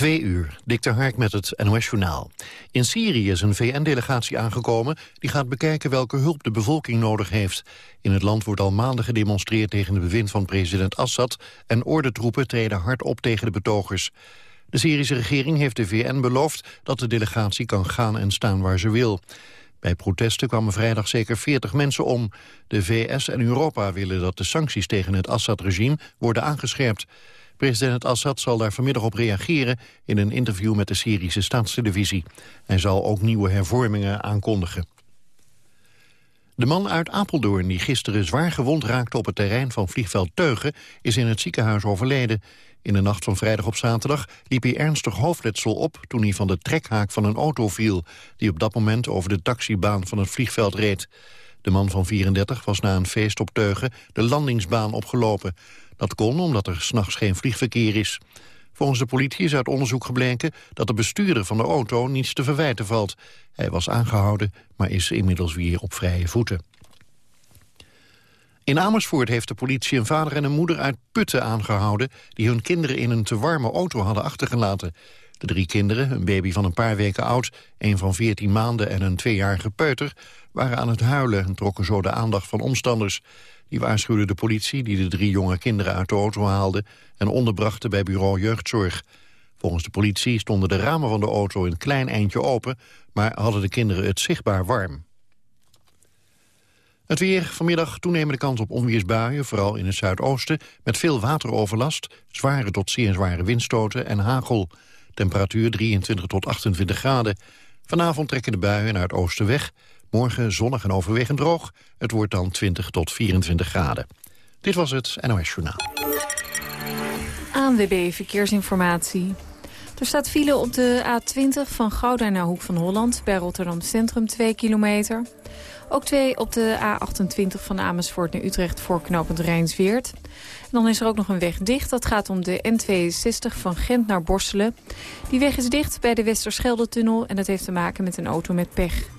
Twee uur, Dikter Hark met het NOS-journaal. In Syrië is een VN-delegatie aangekomen... die gaat bekijken welke hulp de bevolking nodig heeft. In het land wordt al maanden gedemonstreerd tegen de bewind van president Assad... en ordentroepen treden hard op tegen de betogers. De Syrische regering heeft de VN beloofd dat de delegatie kan gaan en staan waar ze wil. Bij protesten kwamen vrijdag zeker 40 mensen om. De VS en Europa willen dat de sancties tegen het Assad-regime worden aangescherpt. President Assad zal daar vanmiddag op reageren in een interview met de Syrische staatstelevisie. Hij zal ook nieuwe hervormingen aankondigen. De man uit Apeldoorn die gisteren zwaar gewond raakte op het terrein van vliegveld Teugen is in het ziekenhuis overleden. In de nacht van vrijdag op zaterdag liep hij ernstig hoofdletsel op toen hij van de trekhaak van een auto viel die op dat moment over de taxibaan van het vliegveld reed. De man van 34 was na een feest op Teugen de landingsbaan opgelopen. Dat kon omdat er s'nachts geen vliegverkeer is. Volgens de politie is uit onderzoek gebleken dat de bestuurder van de auto niets te verwijten valt. Hij was aangehouden, maar is inmiddels weer op vrije voeten. In Amersfoort heeft de politie een vader en een moeder uit Putten aangehouden... die hun kinderen in een te warme auto hadden achtergelaten. De drie kinderen, een baby van een paar weken oud... een van 14 maanden en een tweejarige peuter... waren aan het huilen en trokken zo de aandacht van omstanders. Die waarschuwde de politie die de drie jonge kinderen uit de auto haalde... en onderbrachten bij bureau jeugdzorg. Volgens de politie stonden de ramen van de auto een klein eindje open... maar hadden de kinderen het zichtbaar warm. Het weer, vanmiddag toenemende kans op onweersbuien, vooral in het zuidoosten, met veel wateroverlast, zware tot zeer zware windstoten en hagel. Temperatuur 23 tot 28 graden. Vanavond trekken de buien naar het oosten weg. Morgen zonnig en overwegend droog. Het wordt dan 20 tot 24 graden. Dit was het NOS Journaal. ANWB Verkeersinformatie. Er staat file op de A20 van Gouda naar Hoek van Holland... bij Rotterdam Centrum 2 kilometer. Ook twee op de A28 van Amersfoort naar Utrecht voor knooppunt Rijnsweert. dan is er ook nog een weg dicht. Dat gaat om de N62 van Gent naar Borselen. Die weg is dicht bij de Westerschelde-tunnel en dat heeft te maken met een auto met pech.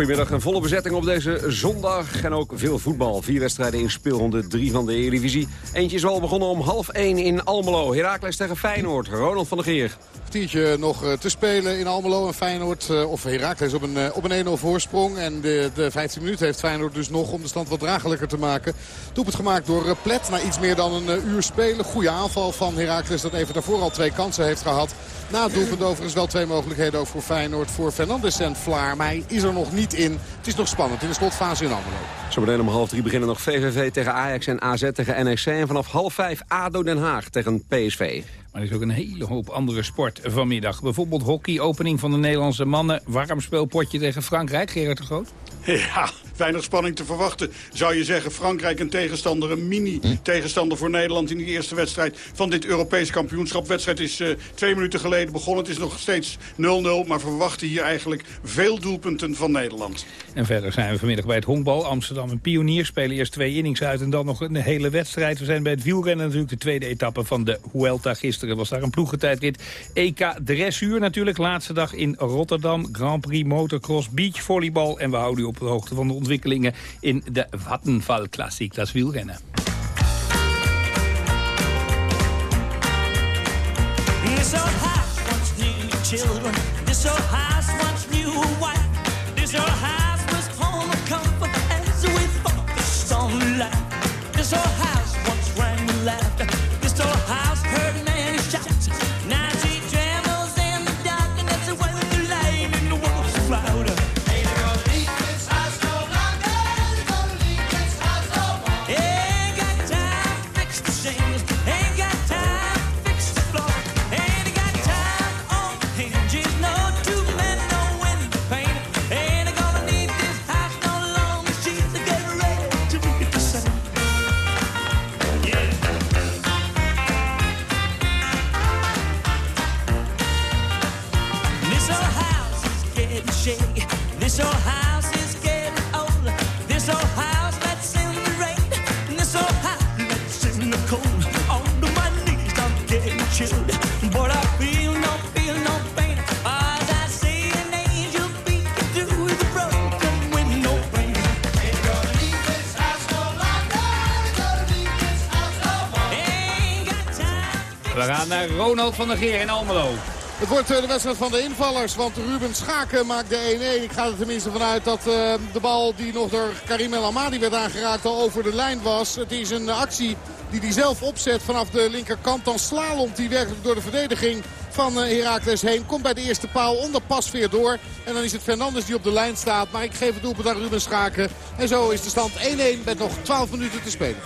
Goedemiddag, een volle bezetting op deze zondag. En ook veel voetbal. Vier wedstrijden in speelronde 3 van de Eredivisie. Eentje is al begonnen om half 1 in Almelo. Heracles tegen Feyenoord. Ronald van der Geer kwartiertje nog eh, te spelen in Almelo en Feyenoord. Eh, of Herakles op een, eh, op een 1-0 voorsprong. En de, de 15 minuten heeft Feyenoord dus nog om de stand wat draaglijker te maken. Doelpunt gemaakt door Plet na iets meer dan een uur spelen. Goede aanval van Herakles dat even daarvoor al twee kansen heeft gehad. Na het doelpunt overigens wel twee mogelijkheden ook voor Feyenoord. Voor Fernandes en Vlaar. Maar hij is er nog niet in. Het is nog spannend in de slotfase in Almelo. Zo meteen om half drie beginnen nog VVV tegen Ajax en AZ tegen NEC. En vanaf half vijf ADO Den Haag tegen PSV. Maar er is ook een hele hoop andere sport vanmiddag. Bijvoorbeeld hockey, opening van de Nederlandse mannen. Warm speelpotje tegen Frankrijk, Gerard de Groot. Ja, weinig spanning te verwachten. Zou je zeggen, Frankrijk een tegenstander, een mini-tegenstander voor Nederland... in die eerste wedstrijd van dit Europees kampioenschap. De wedstrijd is uh, twee minuten geleden begonnen. Het is nog steeds 0-0, maar verwachten hier eigenlijk veel doelpunten van Nederland. En verder zijn we vanmiddag bij het honkbal. Amsterdam en Pionier spelen eerst twee innings uit en dan nog een hele wedstrijd. We zijn bij het wielrennen natuurlijk de tweede etappe van de Huelta. Gisteren was daar een ploegentijdrit. EK Dressuur natuurlijk, laatste dag in Rotterdam. Grand Prix Motocross, Beach Volleybal. En we houden u op de hoogte van de ontwikkelingen in de Vattenfall Klassiek, dat wielrennen. House Van der Geer in Almelo. Het wordt eh, de wedstrijd van de invallers, want Ruben Schaken maakt de 1-1. Ik ga er tenminste vanuit dat eh, de bal die nog door Karim El Amadi werd aangeraakt al over de lijn was. Het is een actie die hij zelf opzet vanaf de linkerkant. Dan slalomt hij werkelijk door de verdediging van eh, Heracles heen. Komt bij de eerste paal onder Pasveer door. En dan is het Fernandes die op de lijn staat. Maar ik geef het doelpunt aan Ruben Schaken. En zo is de stand 1-1 met nog 12 minuten te spelen.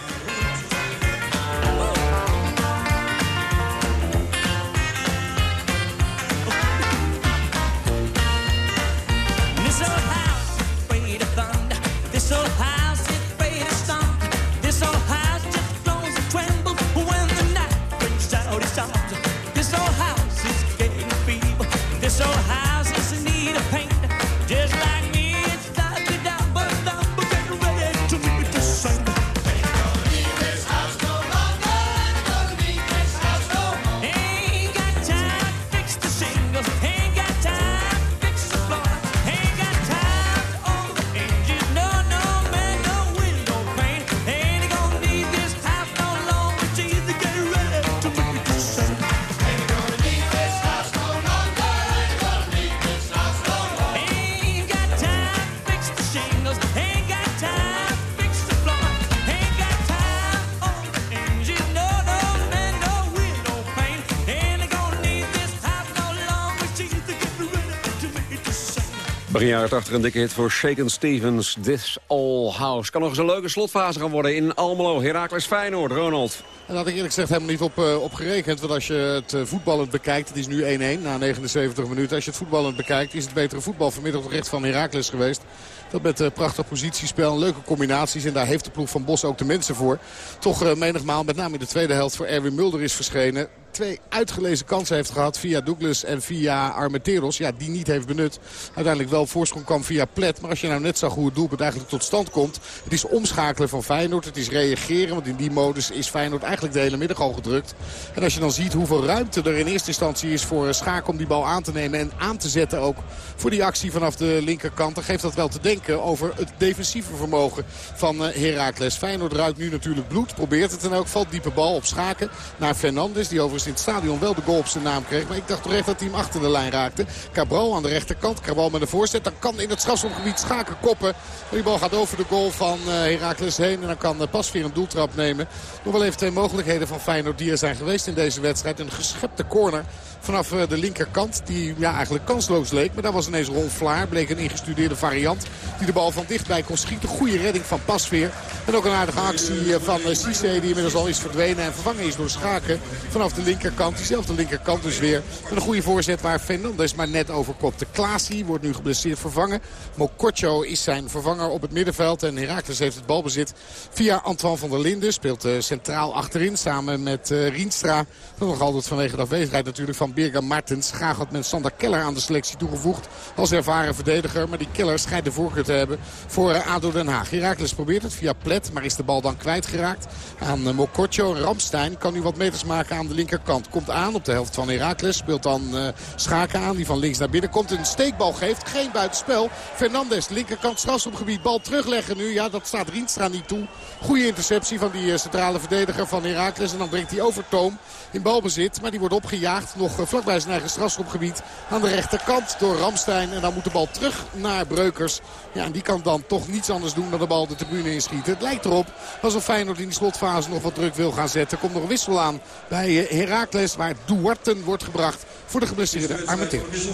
Begin jaren 80 een dikke hit voor Shaken Stevens, This All House. Kan nog eens een leuke slotfase gaan worden in Almelo. Heracles Feyenoord, Ronald. En daar had ik eerlijk gezegd helemaal niet op, eh, op gerekend. Want als je het eh, voetballend bekijkt, het is nu 1-1 na 79 minuten. Als je het voetballend bekijkt, is het betere voetbal vanmiddag toch echt van Heracles geweest. Dat met uh, prachtig positiespel, leuke combinaties. En daar heeft de ploeg van Bos ook de mensen voor. Toch uh, menigmaal, met name in de tweede helft, voor Erwin Mulder is verschenen. Twee uitgelezen kansen heeft gehad via Douglas en via Armenteros. Ja, die niet heeft benut. Uiteindelijk wel voorsprong kwam via Plet. Maar als je nou net zag hoe het doelpunt eigenlijk tot stand komt. Het is omschakelen van Feyenoord. Het is reageren. Want in die modus is Feyenoord eigenlijk de hele middag al gedrukt. En als je dan ziet hoeveel ruimte er in eerste instantie is voor Schaak om die bal aan te nemen. En aan te zetten ook voor die actie vanaf de linkerkant. Dan geeft dat wel te denken over het defensieve vermogen van eh, Heracles. Feyenoord ruikt nu natuurlijk bloed. Probeert het in elk geval. Diepe bal op Schaken naar Fernandes. Die overigens in het stadion wel de goal op zijn naam kreeg. Maar ik dacht toch echt dat hij hem achter de lijn raakte. Cabral aan de rechterkant. Cabral met een voorzet. Dan kan in het strafschopgebied Schaken koppen. Die bal gaat over de goal van uh, Heracles heen. En dan kan uh, pas weer een doeltrap nemen. Nog wel even twee mogelijkheden van Feyenoord die er zijn geweest in deze wedstrijd. Een geschepte corner vanaf uh, de linkerkant. Die ja, eigenlijk kansloos leek. Maar daar was ineens Ron Vlaar. Bleek een ingestudeerde variant. Die de bal van dichtbij kon schieten. Goede redding van Pasveer. En ook een aardige actie van Cisse die inmiddels al is verdwenen. En vervangen is door Schaken vanaf de linkerkant. Diezelfde linkerkant dus weer. Een goede voorzet waar Fernandes maar net overkopte. Klaasie wordt nu geblesseerd vervangen. Mokotjo is zijn vervanger op het middenveld. En Herakles heeft het balbezit via Antoine van der Linden. Speelt centraal achterin samen met Rienstra. Nog altijd vanwege de afwezigheid natuurlijk van Birga Martens. Graag had men Sander Keller aan de selectie toegevoegd. Als ervaren verdediger. Maar die Keller schijnt de voorkeur te hebben voor ADO Den Haag. Herakles probeert het via Plet. Maar is de bal dan kwijtgeraakt aan Mokotjo. Ramstein kan nu wat meters maken aan de linkerkant. Komt aan op de helft van Herakles. Speelt dan uh, Schaken aan die van links naar binnen komt. Een steekbal geeft. Geen buitenspel. Fernandes linkerkant strafschopgebied. Bal terugleggen nu. Ja dat staat Rienstra niet toe. Goede interceptie van die centrale verdediger van Herakles. En dan brengt hij over Toom in balbezit. Maar die wordt opgejaagd. Nog vlakbij zijn eigen strafschopgebied. Aan de rechterkant door Ramstein. En dan moet de bal terug naar Breukers. Ja, en die kan dan toch niets anders doen dan de bal de tribune inschieten. Het lijkt erop alsof Feyenoord in die slotfase nog wat druk wil gaan zetten. Komt nog een wissel aan bij Heracles. Waar Duarten wordt gebracht voor de geblesseerde Armenteros.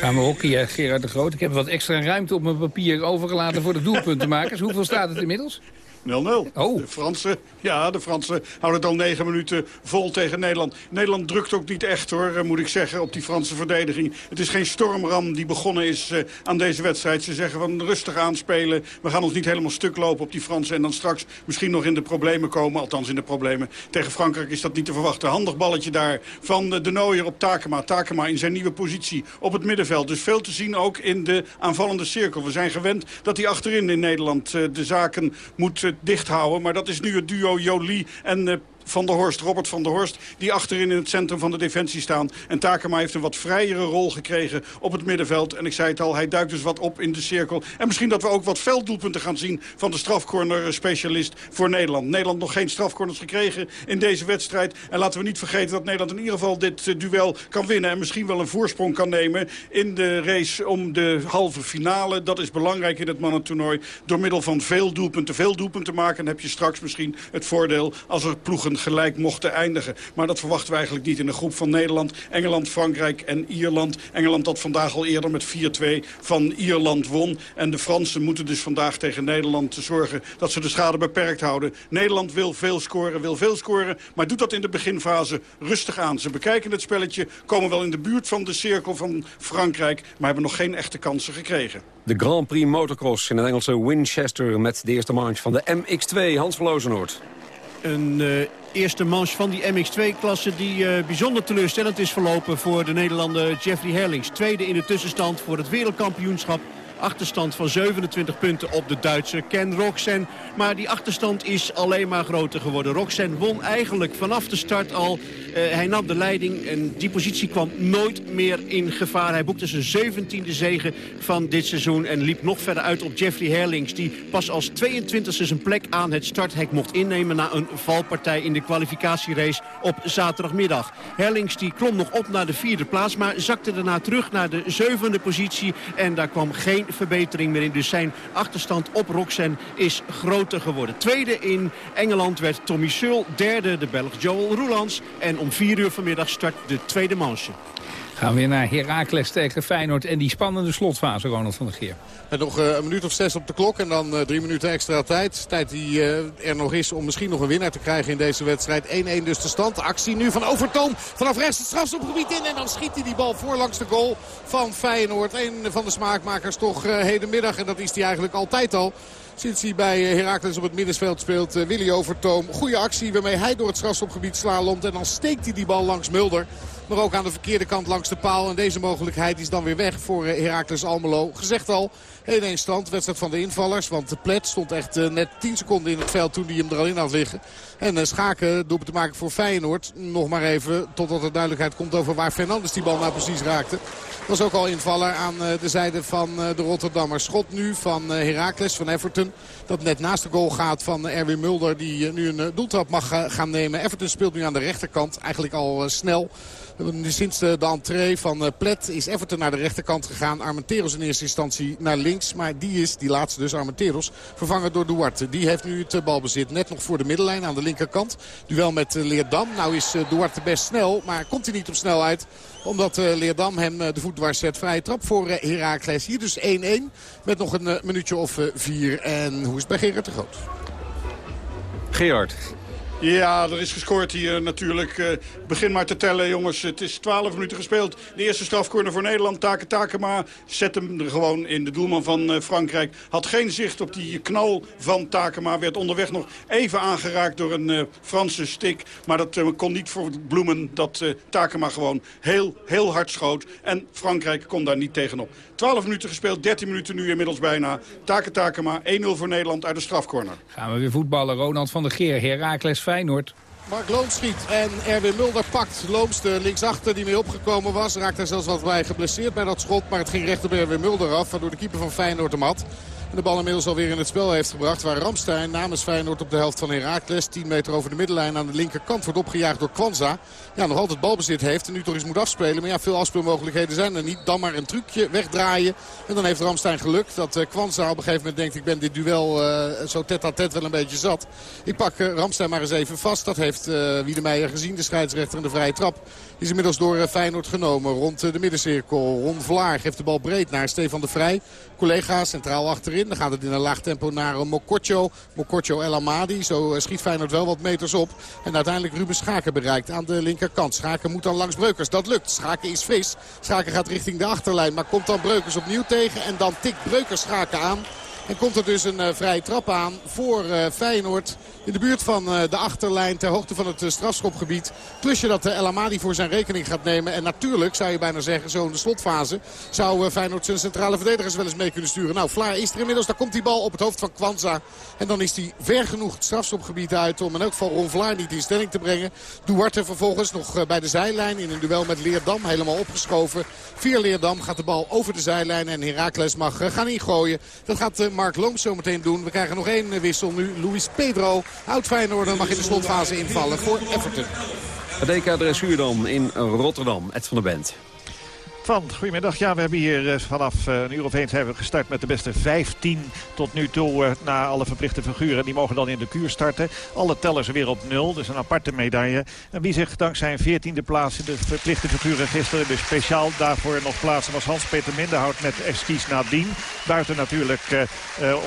Gaan we hockeyen, Gerard de Groot. Ik heb wat extra ruimte op mijn papier overgelaten voor de doelpuntenmakers. Hoeveel staat het inmiddels? 0-0. Oh. De Fransen, ja, de Fransen houden het al negen minuten vol tegen Nederland. Nederland drukt ook niet echt hoor, moet ik zeggen, op die Franse verdediging. Het is geen stormram die begonnen is uh, aan deze wedstrijd. Ze zeggen van rustig aanspelen. We gaan ons niet helemaal stuk lopen op die Fransen. En dan straks misschien nog in de problemen komen. Althans in de problemen. Tegen Frankrijk is dat niet te verwachten. Handig balletje daar van de Nooier op Takema. Takema in zijn nieuwe positie op het middenveld. Dus veel te zien ook in de aanvallende cirkel. We zijn gewend dat hij achterin in Nederland uh, de zaken moet uh, dicht houden. Maar dat is nu het duo Jolie en uh, Van der Horst, Robert van der Horst... die achterin in het centrum van de defensie staan. En Takema heeft een wat vrijere rol gekregen op het middenveld. En ik zei het al, hij duikt dus wat op in de cirkel. En misschien dat we ook wat velddoelpunten gaan zien... van de strafcorner-specialist voor Nederland. Nederland nog geen strafcorners gekregen in deze wedstrijd. En laten we niet vergeten dat Nederland in ieder geval dit eh, duel kan winnen. En misschien wel een voorsprong kan nemen in de race om de halve finale. Dat is belangrijk in het mannentoernooi. Door middel van veel doelpunten, veel doelpunten maken. Heb je straks misschien het voordeel als er ploegen gelijk mochten eindigen. Maar dat verwachten we eigenlijk niet in de groep van Nederland, Engeland, Frankrijk en Ierland. Engeland dat vandaag al eerder met 4-2 van Ierland won. En de Fransen moeten dus vandaag tegen Nederland zorgen dat ze de schade beperkt houden. Nederland wil veel scoren, wil veel scoren, maar doet dat in de beginfase rustig aan. Ze bekijken het spelletje, komen wel in de buurt van de cirkel van Frankrijk, maar hebben nog geen echte kansen gekregen. De Grand Prix Motocross in het Engelse Winchester... met de eerste manche van de MX2, Hans Verlozenoord. Een eh, eerste manche van die MX2-klasse die eh, bijzonder teleurstellend is verlopen voor de Nederlander Jeffrey Herlings. Tweede in de tussenstand voor het wereldkampioenschap. Achterstand van 27 punten op de Duitser Ken Roxen. Maar die achterstand is alleen maar groter geworden. Roxen won eigenlijk vanaf de start al. Eh, hij nam de leiding en die positie kwam nooit meer in gevaar. Hij boekte zijn 17e zege van dit seizoen en liep nog verder uit op Jeffrey Herlings. Die pas als 22e zijn plek aan het starthek mocht innemen... na een valpartij in de kwalificatierace op zaterdagmiddag. Herlings die klom nog op naar de vierde plaats... maar zakte daarna terug naar de zevende positie. En daar kwam geen verbetering meer in. Dus zijn achterstand op Roxen is groter geworden. Tweede in Engeland werd Tommy Seul. Derde de Belg Joel Roelands. En om vier uur vanmiddag start de tweede manche. Gaan we weer naar Heracles tegen Feyenoord en die spannende slotfase, Ronald van der Geer. Nog eh, een minuut of zes op de klok en dan eh, drie minuten extra tijd. Tijd die eh, er nog is om misschien nog een winnaar te krijgen in deze wedstrijd. 1-1 dus de stand. Actie nu van Overtoom vanaf rechts het strafstopgebied in. En dan schiet hij die bal voor langs de goal van Feyenoord. Een van de smaakmakers toch hedenmiddag. En dat is hij eigenlijk altijd al. Sinds hij bij Heracles op het middenveld speelt, Willy Overtoom. Goede actie waarmee hij door het strafstopgebied slalomt. En dan steekt hij die bal langs Mulder. Maar ook aan de verkeerde kant langs de paal. En deze mogelijkheid is dan weer weg voor Heracles Almelo. Gezegd al, 1-1 stand. Wedstrijd van de invallers. Want de plet stond echt net 10 seconden in het veld toen hij hem er al in had liggen. En uh, Schaken doet te maken voor Feyenoord. Nog maar even totdat er duidelijkheid komt over waar Fernandes die bal nou precies raakte. Was ook al invaller aan uh, de zijde van de Rotterdammer. Schot nu van Heracles van Everton. Dat net naast de goal gaat van Erwin Mulder. Die nu een doeltrap mag gaan nemen. Everton speelt nu aan de rechterkant. Eigenlijk al snel. Sinds de, de entree van Plet is Everton naar de rechterkant gegaan. Armenteros in eerste instantie naar links. Maar die is, die laatste dus, Armenteros, vervangen door Duarte. Die heeft nu het balbezit. Net nog voor de middenlijn aan de linkerkant. Duel met Leerdam. Nou is Duarte best snel, maar komt hij niet op snelheid. Omdat Leerdam hem de voet dwars zet. Vrije trap voor Heracles. Hier dus 1-1 met nog een minuutje of vier. En hoe is het bij Gerard de Groot? Gerard, ja, er is gescoord hier natuurlijk. Uh, begin maar te tellen, jongens. Het is 12 minuten gespeeld. De eerste strafcorner voor Nederland. Take Takema zet hem er gewoon in. De doelman van uh, Frankrijk had geen zicht op die knal van Takema. Werd onderweg nog even aangeraakt door een uh, Franse stik. Maar dat kon niet voor bloemen dat Takema gewoon heel, heel hard schoot. En Frankrijk kon daar niet tegenop. 12 minuten gespeeld, 13 minuten nu inmiddels bijna. Take Takema, 1-0 voor Nederland uit de strafcorner. Gaan we weer voetballen. Ronald van der Geer, Heracles Feyenoord. Mark Looms schiet en Erwin Mulder pakt. Looms de linksachter die mee opgekomen was. Raakt er zelfs wat bij geblesseerd bij dat schot. Maar het ging recht op Erwin Mulder af. Waardoor de keeper van Feyenoord hem had. En de bal inmiddels alweer in het spel heeft gebracht. Waar Ramstein namens Feyenoord op de helft van Heracles. 10 meter over de middenlijn aan de linkerkant wordt opgejaagd door Kwanza. Ja, nog altijd balbezit heeft en nu toch eens moet afspelen. Maar ja, veel afspeelmogelijkheden zijn er niet. Dan maar een trucje wegdraaien. En dan heeft Ramstein geluk dat uh, Kwanza op een gegeven moment denkt... ik ben dit duel uh, zo tet-à-tet wel een beetje zat. Ik pak uh, Ramstein maar eens even vast. Dat heeft uh, Wiedemeijer gezien, de scheidsrechter in de vrije trap. Is inmiddels door Feyenoord genomen. Rond de middencirkel. Ron Vlaar geeft de bal breed naar Stefan de Vrij. Collega centraal achterin. Dan gaat het in een laag tempo naar Mokotjo. Mokotjo El Amadi. Zo schiet Feyenoord wel wat meters op. En uiteindelijk Ruben Schaken bereikt aan de linkerkant. Schaken moet dan langs Breukers. Dat lukt. Schaken is fris. Schaken gaat richting de achterlijn. Maar komt dan Breukers opnieuw tegen. En dan tikt Breukers Schaken aan. En komt er dus een vrije trap aan voor Feyenoord. In de buurt van uh, de achterlijn ter hoogte van het strafschopgebied. Klusje dat El Amadi voor zijn rekening gaat nemen. En natuurlijk zou je bijna zeggen zo in de slotfase. Zou Feyenoord zijn centrale verdedigers wel eens mee kunnen sturen. Nou Vlaar is er inmiddels. Daar komt die bal op het hoofd van Kwanza. En dan is hij ver genoeg het strafschopgebied uit. Om in elk geval Ron Vlaar niet in stelling te brengen. Duarte vervolgens nog bij de zijlijn in een duel met Leerdam. Helemaal opgeschoven. Vier Leerdam gaat de bal over de zijlijn. En Herakles mag gaan ingooien. Dat gaat Mark Looms zo meteen doen. We krijgen nog één wissel nu. Luis Pedro, oud Feyenoord, mag in de slotfase invallen voor Everton. DK Dressuur dan in Rotterdam. Ed van der Bent. Van, goedemiddag. Ja, we hebben hier eh, vanaf eh, een uur of één zijn we gestart met de beste 15 tot nu toe uh, na alle verplichte figuren. Die mogen dan in de kuur starten. Alle tellers weer op nul, dus een aparte medaille. En wie zich dankzij een veertiende plaats in de verplichte figuren gisteren dus speciaal daarvoor nog plaatsen was Hans-Peter Minderhout met Esquis Nadien. Buiten natuurlijk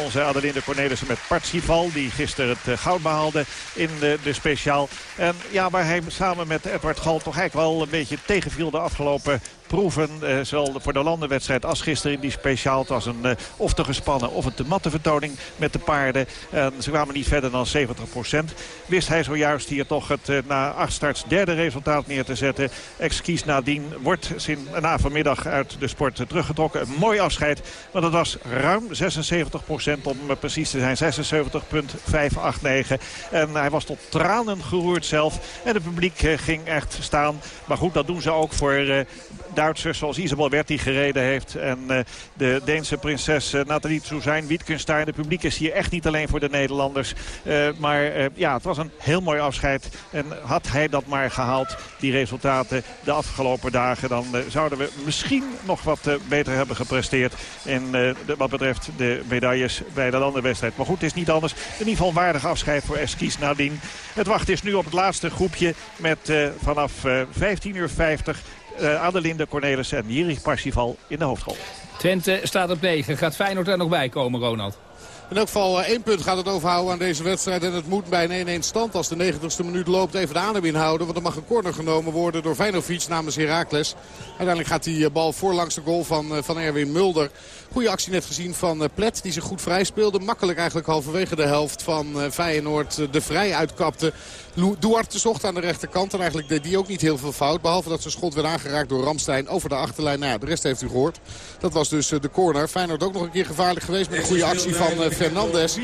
onze Adelinde Cornelissen met Partsival, die gisteren het goud behaalde in de, de speciaal. En ja, waar hij samen met Edward Gal toch eigenlijk wel een beetje tegenviel de afgelopen proeven. Eh, zowel voor de landenwedstrijd als gisteren in die speciaal. Het was een eh, of te gespannen of een te matte vertoning met de paarden. En ze kwamen niet verder dan 70 procent. Wist hij zojuist hier toch het eh, na acht starts derde resultaat neer te zetten. Ex-kies nadien wordt na vanmiddag uit de sport teruggetrokken. Een mooi afscheid, maar dat was ruim 76 procent om precies te zijn. 76,589. En hij was tot tranen geroerd zelf. En het publiek ging echt staan. Maar goed, dat doen ze ook voor Duitsers zoals Isabel Berti gereden heeft. En uh, de Deense prinses uh, Nathalie Suzijn Wittgenstein. Het publiek is hier echt niet alleen voor de Nederlanders. Uh, maar ja, het was een heel mooi afscheid. En had hij dat maar gehaald, die resultaten de afgelopen dagen... dan zouden we misschien nog wat beter hebben gepresteerd... de, wat betreft de medailles bij de landenwedstrijd. Maar goed, het is niet anders. In ieder geval waardig afscheid voor Eskies nadien. Het wacht is nu op het laatste groepje met vanaf 15 uur 50 uh, Adelinde Cornelissen en Jiri Parsifal in de hoofdrol. Twente staat op 9. Gaat Feyenoord er nog bij komen, Ronald? In elk geval eh, één punt gaat het overhouden aan deze wedstrijd. En het moet bij een 1-1 stand als de 90ste minuut loopt even de adem inhouden. Want er mag een corner genomen worden door Vijnovic namens Heracles. Uiteindelijk gaat die eh, bal voorlangs de goal van, van Erwin Mulder. Goede actie net gezien van Plet die zich goed vrij speelde. Makkelijk eigenlijk halverwege de helft van Feyenoord de vrij uitkapte. Duarte zocht aan de rechterkant. En eigenlijk deed die ook niet heel veel fout. Behalve dat zijn schot werd aangeraakt door Ramstein over de achterlijn. Nou ja, de rest heeft u gehoord. Dat was dus de corner. Feyenoord ook nog een keer gevaarlijk geweest met een goede actie van Fernandes.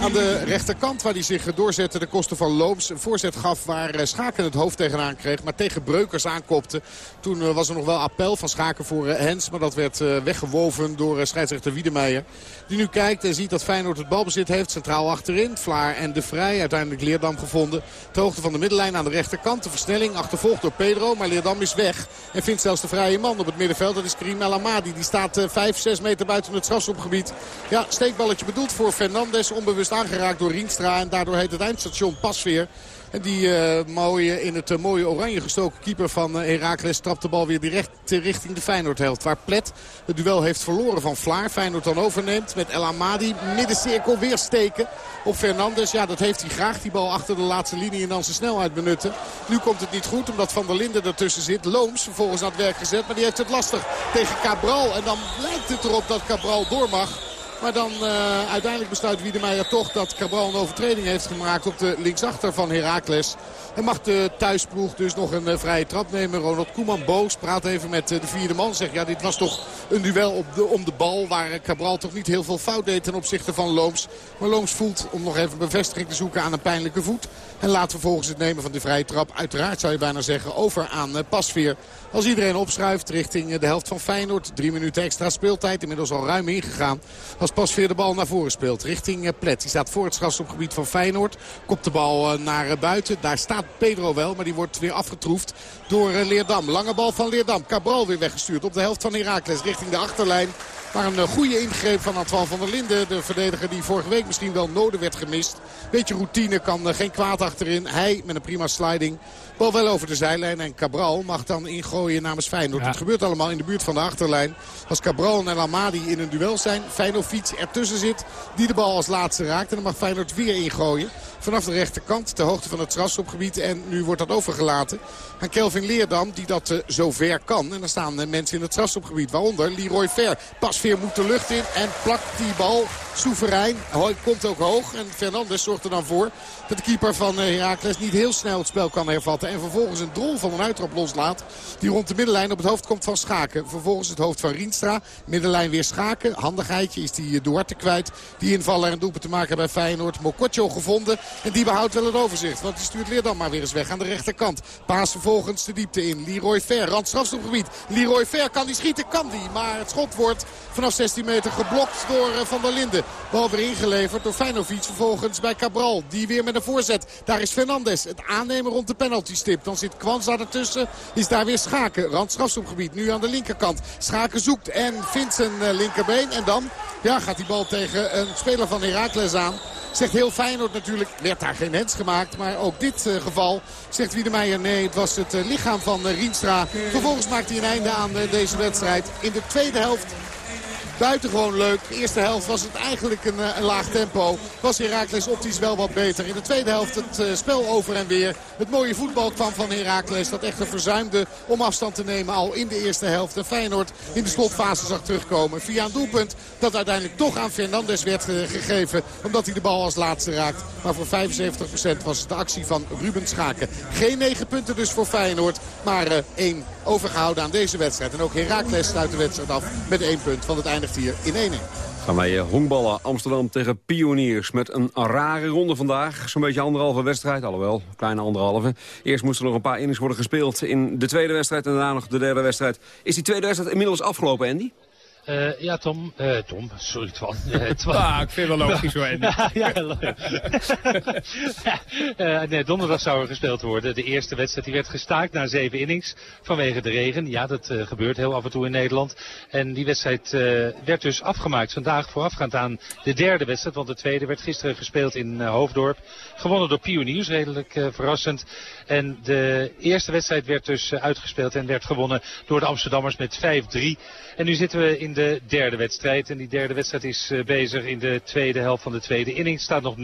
Aan de rechterkant waar hij zich doorzette de kosten van Loops. Een voorzet gaf waar Schaken het hoofd tegenaan kreeg. Maar tegen Breukers aankopte. Toen was er nog wel appel van Schaken voor Hens. Maar dat werd weggewoven door scheidsrechter Wiedemeijer. Die nu kijkt en ziet dat Feyenoord het balbezit heeft. Centraal achterin. Vlaar en De Vrij. Uiteindelijk Leerdam gevonden. Ter hoogte van de middenlijn aan de rechterkant. De versnelling achtervolgd door Pedro. Maar Leerdam is weg. En vindt zelfs de vrije man op het middenveld. Dat is Karim El Amadi. Die staat 5, 6 meter buiten het strafschopgebied. Ja, steekballetje bedoeld voor Fernandes. Onbewust aangeraakt door Rienstra. En daardoor heet het eindstation Pasveer. En die uh, mooie, in het uh, mooie oranje gestoken keeper van uh, Heracles trapt de bal weer direct richting de Feyenoord-helft. Waar Plet het duel heeft verloren van Vlaar. Feyenoord dan overneemt met El Amadi. Middencirkel weer steken op Fernandes. Ja, dat heeft hij graag. Die bal achter de laatste linie en dan zijn snelheid benutten. Nu komt het niet goed omdat Van der Linden ertussen zit. Looms vervolgens aan het werk gezet. Maar die heeft het lastig tegen Cabral. En dan lijkt het erop dat Cabral door mag. Maar dan uh, uiteindelijk besluit Wiedemeijer toch dat Cabral een overtreding heeft gemaakt op de linksachter van Heracles. En mag de thuisploeg dus nog een uh, vrije trap nemen. Ronald Koeman boos praat even met uh, de vierde man. Zegt ja dit was toch een duel op de, om de bal. Waar Cabral toch niet heel veel fout deed ten opzichte van Looms. Maar Looms voelt om nog even bevestiging te zoeken aan een pijnlijke voet. En laat vervolgens het nemen van de vrije trap. Uiteraard zou je bijna zeggen over aan Pasveer. Als iedereen opschuift richting de helft van Feyenoord. Drie minuten extra speeltijd. Inmiddels al ruim ingegaan. Pasveer de bal naar voren speelt richting Plet. Die staat voor het strafschopgebied van Feyenoord. Komt de bal naar buiten. Daar staat Pedro wel, maar die wordt weer afgetroefd door Leerdam. Lange bal van Leerdam. Cabral weer weggestuurd op de helft van Heracles richting de achterlijn. Maar een goede ingreep van Antoine van der Linden. De verdediger die vorige week misschien wel nodig werd gemist. Beetje routine, kan geen kwaad achterin. Hij met een prima sliding. Bal wel over de zijlijn en Cabral mag dan ingooien namens Feyenoord. Het gebeurt allemaal in de buurt van de achterlijn. Als Cabral en El Amadi in een duel zijn. Feyenoord fiets ertussen zit. Die de bal als laatste raakt. En dan mag Feyenoord weer ingooien. Vanaf de rechterkant, de hoogte van het strafschopgebied. En nu wordt dat overgelaten aan Kelvin Leerdam, die dat uh, zo ver kan. En dan staan mensen in het strafschopgebied, waaronder Leroy Ver. Pas weer moet de lucht in en plakt die bal soeverein. Hij komt ook hoog. En Fernandes zorgt er dan voor dat de keeper van eh, Heracles niet heel snel het spel kan hervatten. En vervolgens een drol van een uittrap loslaat. Die rond de middenlijn op het hoofd komt van Schaken. Vervolgens het hoofd van Rienstra. Middenlijn weer Schaken. Handigheidje is die Duarte kwijt. Die invaller en doelpunt te maken bij Feyenoord. Mokotjo gevonden. En die behoudt wel het overzicht. Want die stuurt weer dan maar weer eens weg aan de rechterkant. Paas vervolgens de diepte in. Leroy Ver, rand strafstopgebied. Leroy Ver, kan die schieten? Kan die. Maar het schot wordt vanaf 16 meter geblokt door eh, Van der Linden. Bal weer ingeleverd door Feinovic. Vervolgens bij Cabral. Die weer met een voorzet. Daar is Fernandes. Het aannemen rond de penalty stip. Dan zit Kwanza ertussen. Is daar weer Schaken. Rand strafstopgebied. Nu aan de linkerkant. Schaken zoekt en vindt zijn eh, linkerbeen. En dan ja, gaat die bal tegen een speler van Heracles aan. Zegt heel Feyenoord natuurlijk, werd daar geen hens gemaakt. Maar ook dit uh, geval zegt Wiedemeijer nee, het was het uh, lichaam van uh, Rienstra. Vervolgens maakt hij een einde aan deze wedstrijd. In de tweede helft buitengewoon leuk. De eerste helft was het eigenlijk een, een laag tempo. Was Heracles optisch wel wat beter. In de tweede helft het uh, spel over en weer. Het mooie voetbal kwam van Heracles. Dat echt verzuimde om afstand te nemen al in de eerste helft. En Feyenoord in de slotfase zag terugkomen. Via een doelpunt dat uiteindelijk toch aan Fernandes werd uh, gegeven. Omdat hij de bal als laatste raakt. Maar voor 75% was het de actie van Ruben Schaken. Geen negen punten dus voor Feyenoord. Maar uh, één overgehouden aan deze wedstrijd. En ook Heracles sluit de wedstrijd af met één punt. Want het eindigt hier in 1-1. Gaan wij honkballen Amsterdam tegen Pioniers. Met een rare ronde vandaag. Zo'n beetje anderhalve wedstrijd. Alhoewel, kleine anderhalve. Eerst moesten er nog een paar innings worden gespeeld in de tweede wedstrijd. En daarna nog de derde wedstrijd. Is die tweede wedstrijd inmiddels afgelopen, Andy? Uh, ja, Tom. Uh, Tom, sorry, Twan. Uh, Twan. Ah, ik vind het wel logisch hoor. ja, ja, nee, donderdag zou er gespeeld worden. De eerste wedstrijd die werd gestaakt na zeven innings vanwege de regen. Ja, dat gebeurt heel af en toe in Nederland. En die wedstrijd werd dus afgemaakt vandaag voorafgaand aan de derde wedstrijd. Want de tweede werd gisteren gespeeld in Hoofddorp. Gewonnen door Pioniers, redelijk verrassend. En de eerste wedstrijd werd dus uitgespeeld en werd gewonnen door de Amsterdammers met 5-3. En nu zitten we in de derde wedstrijd. En die derde wedstrijd is uh, bezig in de tweede helft van de tweede inning. staat nog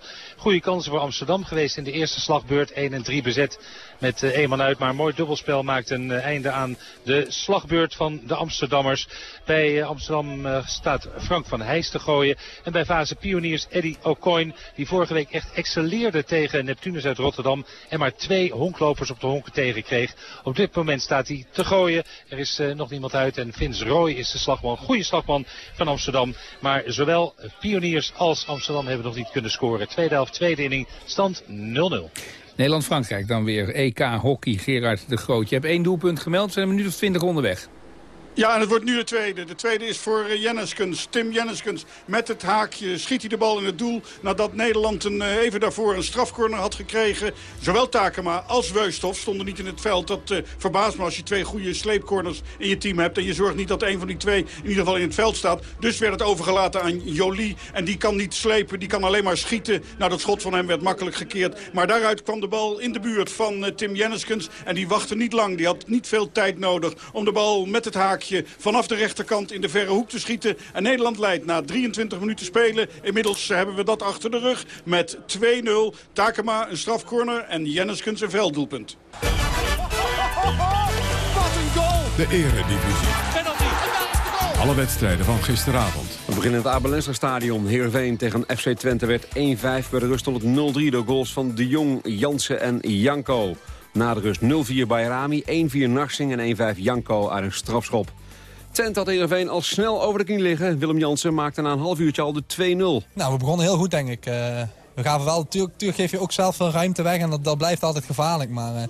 0-0. Goede kansen voor Amsterdam geweest in de eerste slagbeurt. 1 en 3 bezet met uh, één man uit. Maar een mooi dubbelspel maakt een uh, einde aan de slagbeurt van de Amsterdammers. Bij Amsterdam staat Frank van Heijs te gooien. En bij fase pioniers Eddie O'Coin. Die vorige week echt excelleerde tegen Neptunus uit Rotterdam. En maar twee honklopers op de honken tegenkreeg. Op dit moment staat hij te gooien. Er is nog niemand uit. En Vince Roy is de slagman. Goede slagman van Amsterdam. Maar zowel pioniers als Amsterdam hebben nog niet kunnen scoren. Tweede helft, tweede inning. Stand 0-0. Nederland-Frankrijk dan weer. EK hockey, Gerard de Groot. Je hebt één doelpunt gemeld, we zijn een minuut of twintig onderweg. Ja, en het wordt nu de tweede. De tweede is voor uh, Jenniskens. Tim Jenniskens met het haakje schiet hij de bal in het doel. Nadat Nederland een, uh, even daarvoor een strafcorner had gekregen. Zowel Takema als Weusthof stonden niet in het veld. Dat uh, verbaast me als je twee goede sleepcorners in je team hebt. En je zorgt niet dat een van die twee in ieder geval in het veld staat. Dus werd het overgelaten aan Jolie. En die kan niet slepen, die kan alleen maar schieten. Nou, dat schot van hem werd makkelijk gekeerd. Maar daaruit kwam de bal in de buurt van Tim Jenniskens. En die wachtte niet lang. Die had niet veel tijd nodig om de bal met het haakje vanaf de rechterkant in de verre hoek te schieten. En Nederland leidt na 23 minuten spelen. Inmiddels hebben we dat achter de rug met 2-0. Takema een strafcorner en Jenniskens een velddoelpunt. Wat een goal! De eredivisie. Alle wedstrijden van gisteravond. We beginnen in het Abelenser stadion. Heerenveen tegen FC Twente werd 1-5. Bij de rust stond het 0-3 door goals van De Jong, Jansen en Janko. Na de rust 0-4 bij Rami, 1-4 Narsing en 1-5 Janko uit een strafschop. Tent had Heerenveen al snel over de knie liggen. Willem Jansen maakte na een half uurtje al de 2-0. Nou, we begonnen heel goed, denk ik. Uh, we gaven wel, natuurlijk, natuurlijk geef je ook zelf veel ruimte weg en dat, dat blijft altijd gevaarlijk. Maar uh,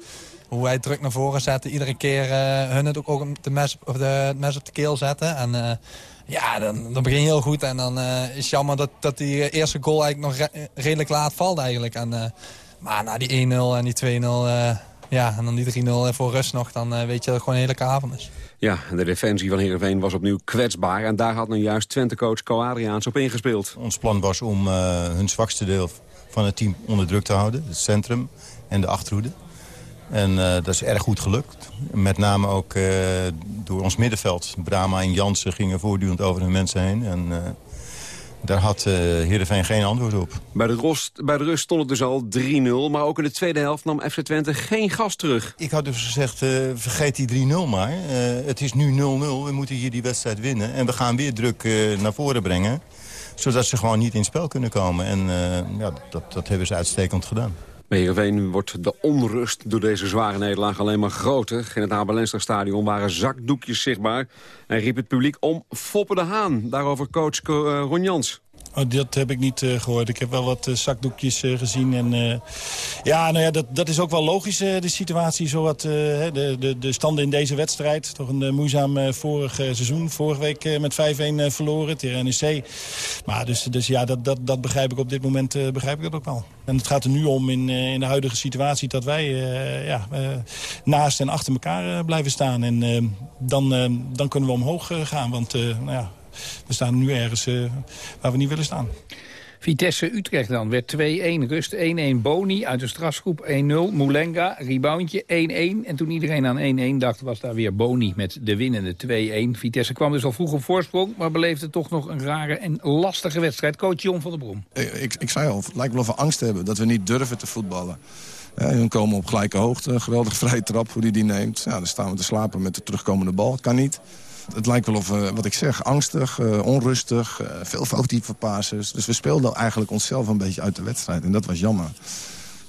hoe wij druk naar voren zetten, iedere keer uh, hun het ook, ook de de, het mes op de keel zetten. En ja, dan, dan begin je heel goed. En dan is het jammer dat, dat die eerste goal eigenlijk nog re redelijk laat valt eigenlijk. En, maar na die 1-0 en die 2-0... Ja, en dan die 3-0 voor rust nog, dan uh, weet je dat het gewoon een heerlijke avond is. Ja, de defensie van Heerenveen was opnieuw kwetsbaar. En daar had nu juist Twente-coach Co Adriaans op ingespeeld. Ons plan was om uh, hun zwakste deel van het team onder druk te houden. Het centrum en de achterhoede. En uh, dat is erg goed gelukt. Met name ook uh, door ons middenveld. Brama en Jansen gingen voortdurend over hun mensen heen. En daar had uh, Heerenveen geen antwoord op. Bij de, rust, bij de rust stond het dus al 3-0. Maar ook in de tweede helft nam FC Twente geen gas terug. Ik had dus gezegd, uh, vergeet die 3-0 maar. Uh, het is nu 0-0. We moeten hier die wedstrijd winnen. En we gaan weer druk naar voren brengen Zodat ze gewoon niet in spel kunnen komen. En eh, ja, dat, dat hebben ze uitstekend gedaan. Bij Heerenveen wordt de onrust door deze zware nederlaag alleen maar groter. In het Habelenster stadion waren zakdoekjes zichtbaar. En riep het publiek om Foppe de Haan. Daarover coach eh, Ron Jans. Oh, dat heb ik niet eh, gehoord. Ik heb wel wat eh, zakdoekjes eh, gezien. En, ja, nou ja, dat, dat is ook wel logisch, de situatie. Zo wat, de, de, de standen in deze wedstrijd. Toch een moeizaam vorig seizoen. Vorige week met 5-1 eh, verloren tegen NEC. Maar dus, dus ja, dat, dat, dat begrijp ik op dit moment begrijp ik dat ook wel. En het gaat er nu om in, in de huidige situatie... dat wij ja, naast en achter elkaar blijven staan. En dan, dan kunnen we omhoog gaan. Want nou ja, we staan nu ergens eh, waar we niet willen staan. Vitesse Utrecht dan werd 2-1, rust 1-1 Boni uit de strafgroep 1-0. Moulenga, reboundje 1-1. En toen iedereen aan 1-1 dacht was daar weer Boni met de winnende 2-1. Vitesse kwam dus al vroeg op voorsprong, maar beleefde toch nog een rare en lastige wedstrijd. Coach Jon van der Brom. Ik, ik zei al, het lijkt wel of we angst hebben dat we niet durven te voetballen. Ja, hun komen op gelijke hoogte, geweldig vrije trap hoe die die neemt. Ja, dan staan we te slapen met de terugkomende bal, kan niet. Het lijkt wel of, we, wat ik zeg, angstig, eh, onrustig, eh, veel foutieve passes. Dus we speelden eigenlijk onszelf een beetje uit de wedstrijd. En dat was jammer.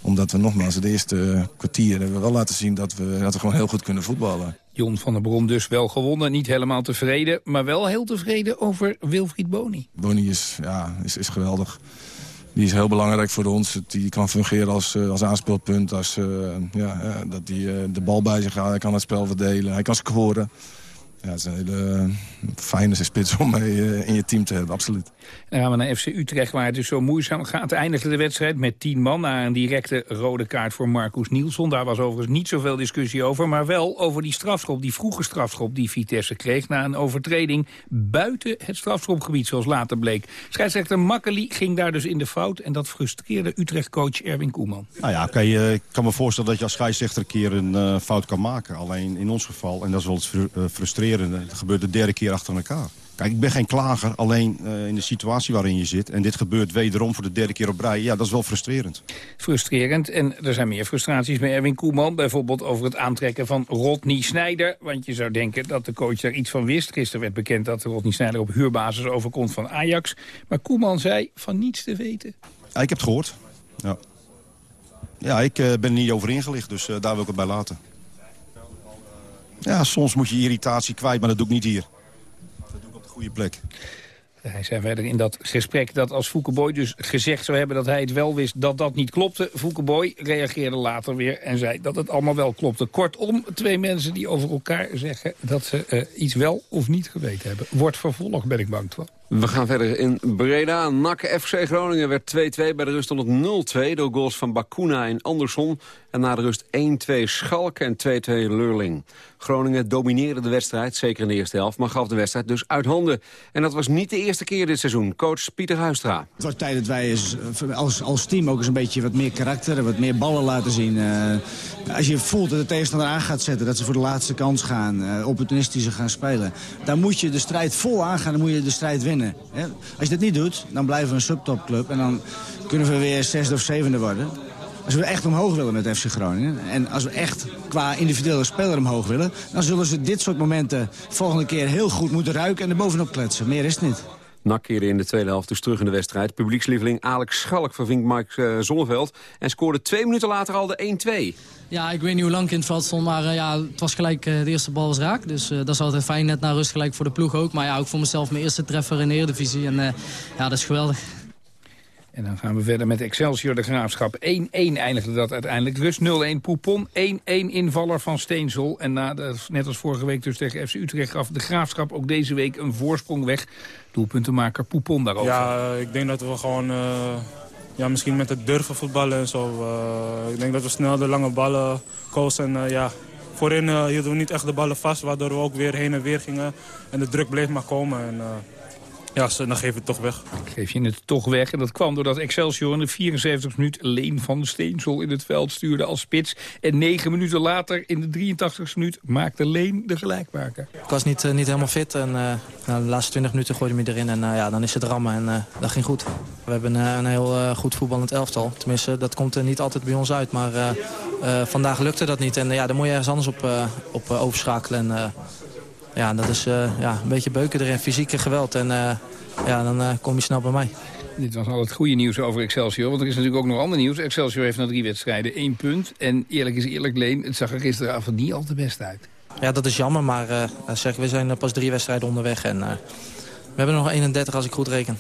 Omdat we nogmaals het eerste kwartier hebben we wel laten zien dat we, dat we gewoon heel goed kunnen voetballen. Jon van der Brom dus wel gewonnen, niet helemaal tevreden... maar wel heel tevreden over Wilfried Boni. Boni is, ja, is, is geweldig. Die is heel belangrijk voor ons. Die kan fungeren als, eh, als aanspeelpunt. Als, eh, ja, eh, dat hij de bal bij zich gaat. Hij kan het spel verdelen. Hij kan scoren. Ja, het is een hele fijne spits om mee eh, in je team te hebben, absoluut. Dan gaan we naar FC Utrecht, waar het dus zo moeizaam gaat. Eindigde de wedstrijd met 10 man na een directe rode kaart voor Marcus Nielsen. Daar was overigens niet zoveel discussie over, maar wel over die strafschop, die vroege strafschop die Vitesse kreeg na een overtreding buiten het strafschopgebied, zoals later bleek. Scheidsrechter Makkeli ging daar dus in de fout en dat frustreerde Utrecht-coach Erwin Koeman. Nou ja, kan je, ik kan me voorstellen dat je als scheidsrechter een keer een eh, fout kan maken. Alleen in ons geval, en dat is wel het fru- het gebeurt de derde keer achter elkaar. Kijk, ik ben geen klager, alleen eh, in de situatie waarin je zit... en dit gebeurt wederom voor de derde keer op rij, ja, dat is wel frustrerend. Frustrerend. En er zijn meer frustraties bij Erwin Koeman. Bijvoorbeeld over het aantrekken van Rodney Snijder. Want je zou denken dat de coach daar iets van wist. Gisteren werd bekend dat Rodney Snijder op huurbasis overkomt van Ajax. Maar Koeman zei van niets te weten. Ja, ik heb het gehoord. Ja, ja ik eh, ben er niet over ingelicht, dus eh, daar wil ik het bij laten. Ja, soms moet je irritatie kwijt, maar dat doe ik niet hier. Dat doe ik op de goede plek. Hij zei verder in dat gesprek dat als Foukeboy dus gezegd zou hebben dat hij het wel wist dat dat niet klopte. Foukeboy reageerde later weer en zei dat het allemaal wel klopte. Kortom, twee mensen die over elkaar zeggen dat ze eh, iets wel of niet geweten hebben. Wordt vervolgd, ben ik bang voor. We gaan verder in Breda. NAC FC Groningen werd 2-2 bij de rust stond het 0-2 door goals van Bakuna en Andersson. En na de rust 1-2 Schalk en 2-2 Lurling. Groningen domineerde de wedstrijd, zeker in de eerste helft, maar gaf de wedstrijd dus uit handen. En dat was niet de eerste keer dit seizoen. Coach Pieter Huistra. Het wordt tijd dat wij eh, als, als team ook eens een beetje wat meer karakter en wat meer ballen laten zien. Eh, als je voelt dat de tegenstander aan gaat zetten, dat ze voor de laatste kans gaan, eh, opportunistische gaan spelen. Dan moet je de strijd vol aangaan, dan moet je de strijd winnen. Als je dat niet doet, dan blijven we een subtopclub en dan kunnen we weer zesde of zevende worden. Als we echt omhoog willen met FC Groningen... en als we echt qua individuele speler omhoog willen... dan zullen ze dit soort momenten volgende keer heel goed moeten ruiken... en er bovenop kletsen. Meer is het niet. NAC keerde in de tweede helft dus terug in de wedstrijd. Publiekslieveling Alex Schalk verving Mike eh, Zonneveld... en scoorde twee minuten later al de 1-2. Ja, ik weet niet hoe lang ik in het veld stond, maar eh, ja, het was gelijk, eh, de eerste bal was raak. Dus dat is altijd fijn, net na rust gelijk voor de ploeg ook. Maar ja, ook voor mezelf mijn eerste treffer in de Eredivisie. En eh, ja, dat is geweldig. En dan gaan we verder met Excelsior de Graafschap. 1-1 eindigde dat uiteindelijk. Rust 0-1 Poupon, 1-1 invaller van Steensel. En na de, net als vorige week dus tegen FC Utrecht gaf de Graafschap ook deze week een voorsprong weg. Doelpuntenmaker Poupon daarover. Ja, ik denk dat we gewoon eh, ja, misschien met het durven voetballen en zo. eh, ik denk dat we snel de lange ballen kozen. En eh, ja, voorin hielden we niet echt de ballen vast, waardoor we ook weer heen en weer gingen. En de druk bleef maar komen. En, ja, ze- dan geef je het toch weg. Geef je het toch weg. En dat kwam doordat Excelsior in de 74 minuut Leen van de Steensel in het veld stuurde als spits. En negen minuten later, in de 83 minuut, maakte Leen de gelijkmaker. Ik was niet, eh, niet helemaal fit en eh, na de laatste 20 minuten gooide hij me erin. En eh, ja, dan is het rammen en eh, dat ging goed. We hebben een heel goed voetballend elftal. Tenminste, dat komt er niet altijd bij ons uit. Maar eh, eh, vandaag lukte dat niet. En ja, dan moet je ergens anders op, eh, op overschakelen. En, eh, ja, dat is eh, ja, een beetje beuken erin, fysieke geweld. En eh, ja, dan eh, kom je snel bij mij. Dit was al het goede nieuws over Excelsior. Want er is natuurlijk ook nog ander nieuws. Excelsior heeft na drie wedstrijden één punt. En eerlijk is eerlijk, Leen, het zag er gisteravond niet al te best uit. Ja, dat is jammer, maar zeg, we zijn pas drie wedstrijden onderweg. En, we hebben er nog 31 als ik goed reken.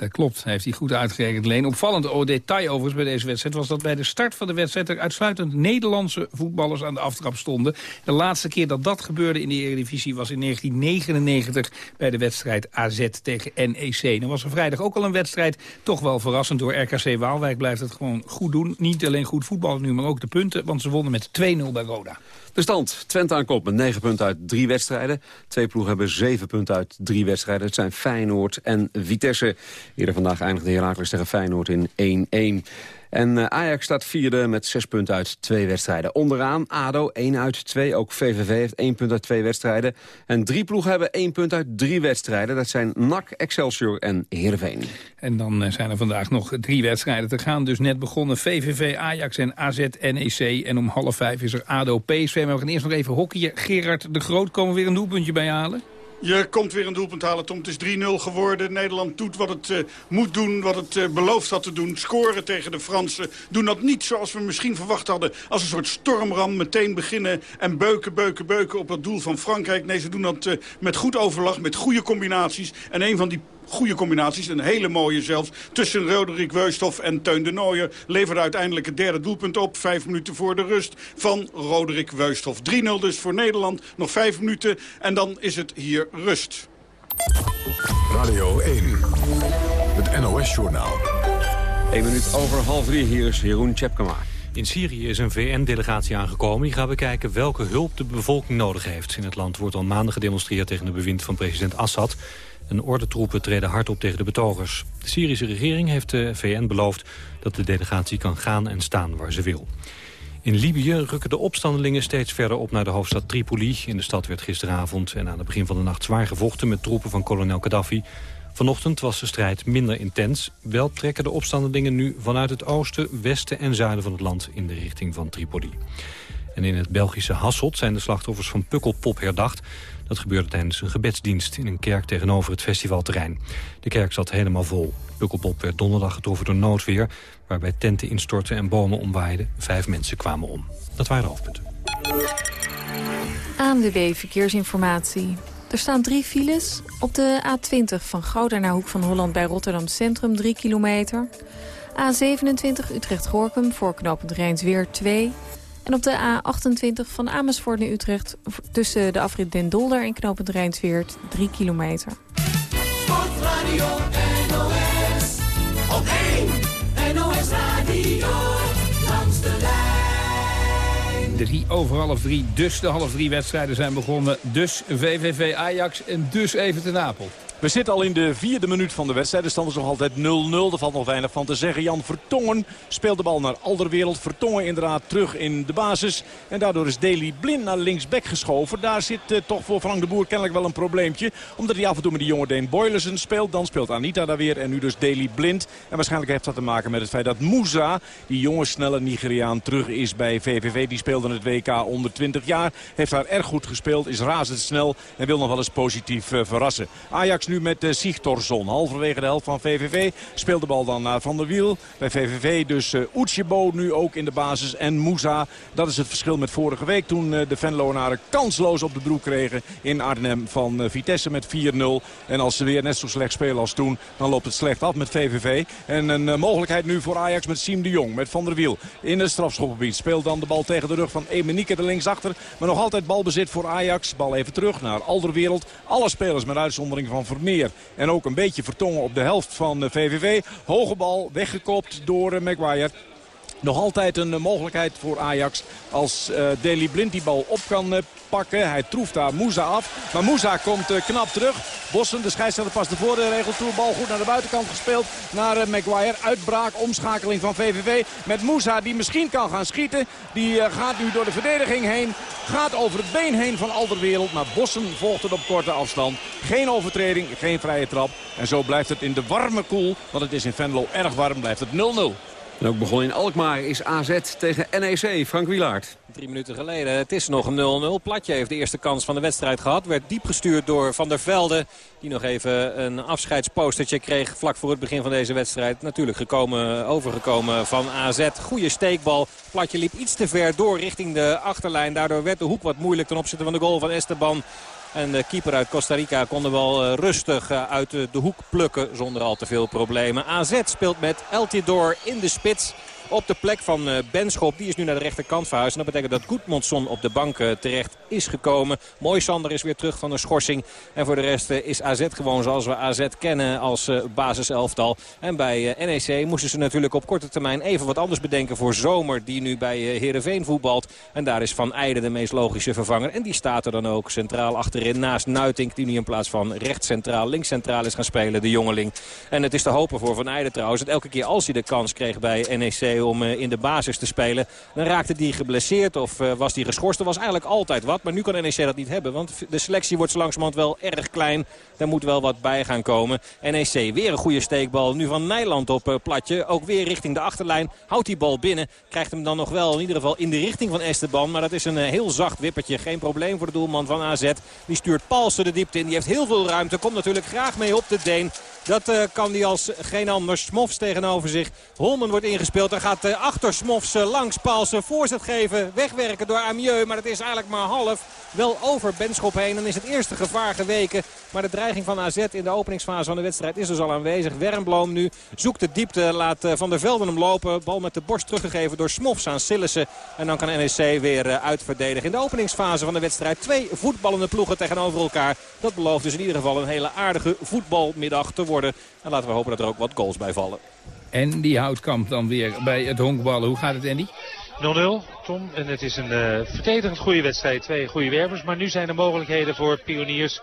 Dat klopt, heeft hij goed uitgerekend. Leen opvallend oh, detail overigens bij deze wedstrijd... was dat bij de start van de wedstrijd... er uitsluitend Nederlandse voetballers aan de aftrap stonden. De laatste keer dat dat gebeurde in de Eredivisie... was in 1999 bij de wedstrijd AZ tegen NEC. Dan was er vrijdag ook al een wedstrijd. Toch wel verrassend door RKC Waalwijk blijft het gewoon goed doen. Niet alleen goed voetballen nu, maar ook de punten. Want ze wonnen met 2-0 bij Roda. De stand. Twente aan kop met 9 punten uit drie wedstrijden. Twee ploegen hebben 7 punten uit drie wedstrijden. Het zijn Feyenoord en Vitesse. Eerder vandaag eindigde Heracles tegen Feyenoord in 1-1. En eh, Ajax staat vierde met zes punten uit twee wedstrijden. Onderaan ADO 1 uit 2. Ook VVV heeft één punt uit twee wedstrijden. En drie ploegen hebben één punt uit drie wedstrijden. Dat zijn NAC, Excelsior en Heerenveen. En dan eh, zijn er vandaag nog drie wedstrijden te gaan. Dus net begonnen VVV, Ajax en AZ, NEC. En om half vijf is er ADO, PSV. Maar we gaan eerst nog even hockeyen. Gerard de Groot, komen we weer een doelpuntje bij halen? Je komt weer een doelpunt halen, Tom. Het is 3-0 geworden. Nederland doet wat het eh, moet doen, wat het eh, beloofd had te doen. Scoren tegen de Fransen. Doen dat niet zoals we misschien verwacht hadden. Als een soort stormram meteen beginnen en beuken, beuken, beuken op het doel van Frankrijk. Nee, ze doen dat eh, met goed overleg, met goede combinaties. En een van die goede combinaties, een hele mooie zelfs... tussen Roderick Weusthof en Teun de Nooijer... leverde uiteindelijk het derde doelpunt op. Vijf minuten voor de rust van Roderick Weusthof. 3-0 dus voor Nederland. Nog vijf minuten en dan is het hier rust. Radio 1, het NOS-journaal. 1 minuut over half drie. Hier is Jeroen Tjepkema. In Syrië is een VN-delegatie aangekomen. Die gaat bekijken welke hulp de bevolking nodig heeft. In het land wordt al maanden gedemonstreerd tegen de bewind van president Assad. En ordentroepen treden hard op tegen de betogers. De Syrische regering heeft de VN beloofd dat de delegatie kan gaan en staan waar ze wil. In Libië rukken de opstandelingen steeds verder op naar de hoofdstad Tripoli. In de stad werd gisteravond en aan het begin van de nacht zwaar gevochten met troepen van kolonel Gaddafi. Vanochtend was de strijd minder intens. Wel trekken de opstandelingen nu vanuit het oosten, westen en zuiden van het land in de richting van Tripoli. En in het Belgische Hasselt zijn de slachtoffers van Pukkelpop herdacht. Dat gebeurde tijdens een gebedsdienst in een kerk tegenover het festivalterrein. De kerk zat helemaal vol. Pukkelpop werd donderdag getroffen door noodweer... waarbij tenten instortten en bomen omwaaiden. Vijf mensen kwamen om. Dat waren de hoofdpunten. ANWB Verkeersinformatie. Er staan drie files. Op de A20 van Gouda naar Hoek van Holland bij Rotterdam Centrum 3 kilometer. A27 Utrecht-Gorkum voor knooppunt Rijnsweer 2. En op de A28 van Amersfoort naar Utrecht tussen de afrit Den Dolder en knooppunt Rijnsweert 3 kilometer. Sportradio NOS. Op 1 NOS Radio. Langs de lijn. Drie over half drie, dus de half drie wedstrijden zijn begonnen. Dus VVV Ajax en dus even te Napel. We zitten al in de vierde minuut van de wedstrijd. De stand is nog altijd 0-0. Er valt nog weinig van te zeggen. Jan Vertongen speelt de bal naar Alderwereld. Vertongen inderdaad terug in de basis. En daardoor is Deli Blind naar linksback geschoven. Daar zit uh, toch voor Frank de Boer kennelijk wel een probleempje. Omdat hij af en toe met die jonge Deen Boylersen speelt. Dan speelt Anita daar weer. En nu dus Deli Blind. En waarschijnlijk heeft dat te maken met het feit dat Moussa, die jonge snelle Nigeriaan, terug is bij VVV. Die speelde het WK onder 20 jaar. Heeft daar erg goed gespeeld. Is razendsnel. En wil nog wel eens positief uh, verrassen. Ajax nu met uh, Sigtorsson. Halverwege de helft van VVV speelt de bal dan naar Van der Wiel. Bij VVV dus uh, nu ook in de basis en Moussa. Dat is het verschil met vorige week toen uh, de Venlonaren kansloos op de broek kregen in Arnhem van Vitesse met 4-0. En als ze weer net zo slecht spelen als toen, dan loopt het slecht af met VVV. En een mogelijkheid nu voor Ajax met Siem de Jong, met Van der Wiel. In het strafschopgebied speelt dan de bal tegen de rug van Emenieke er linksachter. Maar nog altijd balbezit voor Ajax. Bal even terug naar Alderwereld. Alle spelers met uitzondering van Vermeer. En ook een beetje vertongen op de helft van VVV. Hoge bal weggekopt door Maguire. Nog altijd een mogelijkheid voor Ajax als uh, Deli Blind die bal op kan uh, pakken. Hij troeft daar Moussa af. Maar Moussa komt knap terug. Bossen, de scheidsrechter past de voordeelregel toe. Bal goed naar de buitenkant gespeeld naar Maguire. Uitbraak, omschakeling van VVV. Met Moussa die misschien kan gaan schieten. Die gaat nu door de verdediging heen. Gaat over het been heen van Alderwereld. Maar Bossen volgt het op korte afstand. Geen overtreding, geen vrije trap. En zo blijft het in de warme koel. Want het is in Venlo erg warm. Blijft het 0-0. En ook begonnen in Alkmaar is AZ tegen NEC. Frank Wilaert. Drie minuten geleden. Het is nog 0-0. Platje heeft de eerste kans van de wedstrijd gehad. Werd diep gestuurd door Van der Velde. Die nog even een afscheidspostertje kreeg vlak voor het begin van deze wedstrijd. Natuurlijk gekomen, overgekomen van AZ. Goede steekbal. Platje liep iets te ver door richting de achterlijn. Daardoor werd de hoek wat moeilijk ten opzichte van de goal van Esteban. En de keeper uit Costa Rica kon wel eh, rustig eh, uit de hoek plukken zonder al te veel problemen. AZ speelt met Eltidoor in de spits op de plek van eh, Benschop. Die is nu naar de rechterkant verhuisd. En dat betekent dat Goedmondson op de bank terecht is gekomen. Mooi Sander is weer terug van een schorsing. En voor de rest is AZ gewoon zoals we AZ kennen als basiselftal. En bij NEC moesten ze natuurlijk op korte termijn even wat anders bedenken voor Zomer. Die nu bij Heerenveen voetbalt. En daar is Van Eijden de meest logische vervanger. En die staat er dan ook centraal achterin naast Nuitink. Die nu in plaats van rechts centraal, links centraal is gaan spelen. De jongeling. En het is te hopen voor Van Eijden trouwens. Dat elke keer als hij de kans kreeg bij NEC om in de basis te spelen. Dan raakte die geblesseerd of was die geschorst. Er was eigenlijk altijd wat. Maar nu kan NEC dat niet hebben. Want de selectie wordt zo langzamerhand wel erg klein. Daar moet wel wat bij gaan komen. NEC weer een goede steekbal. Nu van Nijland op platje. Ook weer richting de achterlijn. Houdt die bal binnen. Krijgt hem dan nog wel in ieder geval in de richting van Esteban. Maar dat is een heel zacht wippertje. Geen probleem voor de doelman van AZ. Die stuurt Palsen de diepte in. Die heeft heel veel ruimte. Komt natuurlijk graag mee op de Deen. Dat uh, kan hij als geen ander. Smofs tegenover zich. Holmen wordt ingespeeld. Dan gaat uh, achter Smofs uh, langs Palsen voorzet geven. Wegwerken door Amieux. Maar het is eigenlijk maar half. Wel over Benschop heen. Dan is het eerste gevaar geweken. Maar de dreiging van AZ in de openingsfase van de wedstrijd is dus al aanwezig. Wernbloem nu zoekt de diepte. Laat Van der Velden hem lopen. Bal met de borst teruggegeven door Smofs aan Sillissen. En dan kan NEC weer uitverdedigen. In de openingsfase van de wedstrijd. Twee voetballende ploegen tegenover elkaar. Dat belooft dus in ieder geval een hele aardige voetbalmiddag te worden. En laten we hopen dat er ook wat goals bij vallen. En die houtkamp dan weer bij het honkballen. Hoe gaat het, Andy? 0-0, Tom. En het is een uh, verdedigend goede wedstrijd. Twee goede wervers. Maar nu zijn er mogelijkheden voor pioniers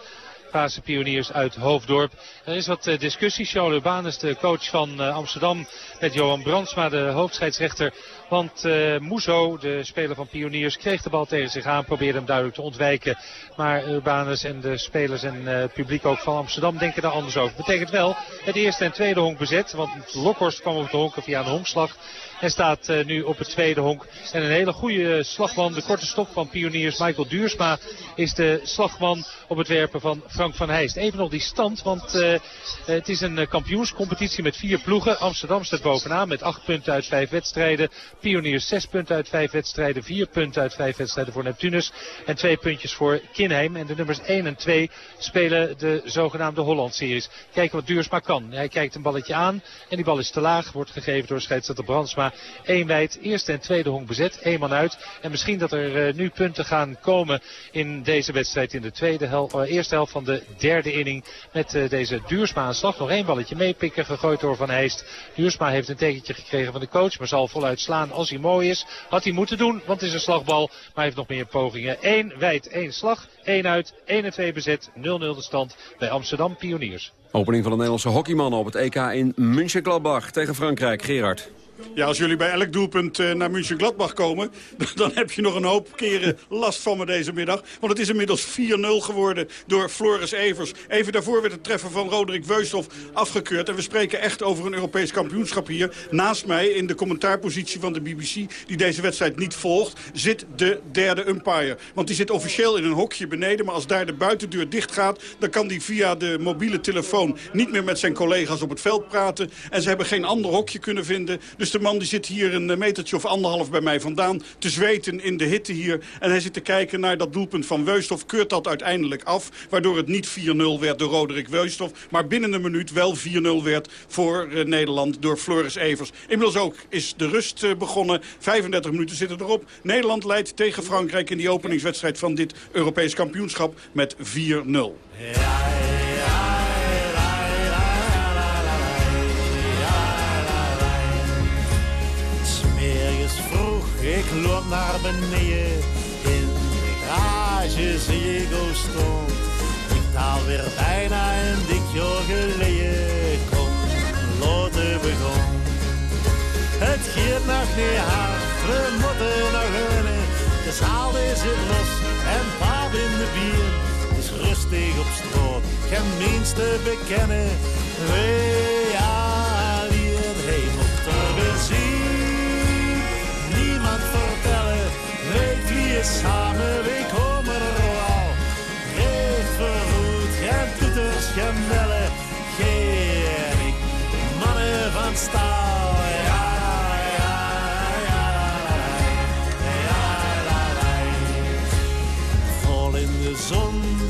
Fase pioniers uit Hoofddorp. Er is wat uh, discussie. Charles Urbanus, de coach van uh, Amsterdam, met Johan Brandsma, de hoofdscheidsrechter. Want uh, de speler van Pioniers, kreeg de bal tegen zich aan. Probeerde hem duidelijk te ontwijken. Maar Urbanus en de spelers en het publiek ook van Amsterdam denken daar anders over. Betekent wel het eerste en tweede honk bezet. Want Lokhorst kwam op de honken via een honkslag. En staat uh, nu op het tweede honk. En een hele goede slagman, de korte stok van pioniers. Michael Duursma is de slagman op het werpen van Frank van Heijst. Even nog die stand, want uh, het is een kampioenscompetitie met vier ploegen. Amsterdam staat bovenaan met acht punten uit vijf wedstrijden. Pioniers zes punten uit vijf wedstrijden. Vier punten uit vijf wedstrijden voor Neptunus. En twee puntjes voor Kinheim. En de nummers 1 en 2 spelen de zogenaamde Holland-series. Kijken wat Duursma kan. Hij kijkt een balletje aan en die bal is te laag. Wordt gegeven door scheidsrechter Brandsma. Eén wijd, eerste en tweede honk bezet. Eén man uit. En misschien dat er uh, nu punten gaan komen in deze wedstrijd. In de tweede helft, uh, eerste helft van de derde inning. Met uh, deze Duursma aan slag. Nog één balletje meepikken. Gegooid door Van Heist. Duursma heeft een tekentje gekregen van de coach. Maar zal voluit slaan als hij mooi is. Had hij moeten doen, want het is een slagbal. Maar hij heeft nog meer pogingen. Eén wijd, één slag. één uit, 1 en 2 bezet. 0-0 de stand bij Amsterdam Pioniers. Opening van de Nederlandse hockeymannen op het EK in München-Gladbach tegen Frankrijk. Gerard. Ja, als jullie bij elk doelpunt uh, naar München-Gladbach komen... dan heb je nog een hoop keren last van me deze middag. Want het is inmiddels 4-0 geworden door Floris Evers. Even daarvoor werd het treffen van Roderick Weusthof afgekeurd. En we spreken echt over een Europees kampioenschap hier. Naast mij in de commentaarpositie van de BBC... die deze wedstrijd niet volgt, zit de derde umpire. Want die zit officieel in een hokje beneden. Maar als daar de buitendeur dicht gaat... dan kan die via de mobiele telefoon niet meer met zijn collega's op het veld praten. En ze hebben geen ander hokje kunnen vinden... Dus dus de man die zit hier een metertje of anderhalf bij mij vandaan... te zweten in de hitte hier. En hij zit te kijken naar dat doelpunt van Weusthof. Keurt dat uiteindelijk af. Waardoor het niet 4-0 werd door Roderick Weusthof. Maar binnen een minuut wel 4-0 werd voor uh, Nederland door Floris Evers. Inmiddels ook is de rust uh, begonnen. 35 minuten zitten erop. Nederland leidt tegen Frankrijk in die openingswedstrijd van dit Europees kampioenschap met 4-0. Ja, Ik loop naar beneden, in de garage zie ik stond. Ik taal weer bijna een dik jaar geleden, kom, loten begon. Het gaat nog niet hard, we moeten nog rennen. De zaal is het los en paap in de bier. Het is rustig op straat, geen minste bekennen. We alleen,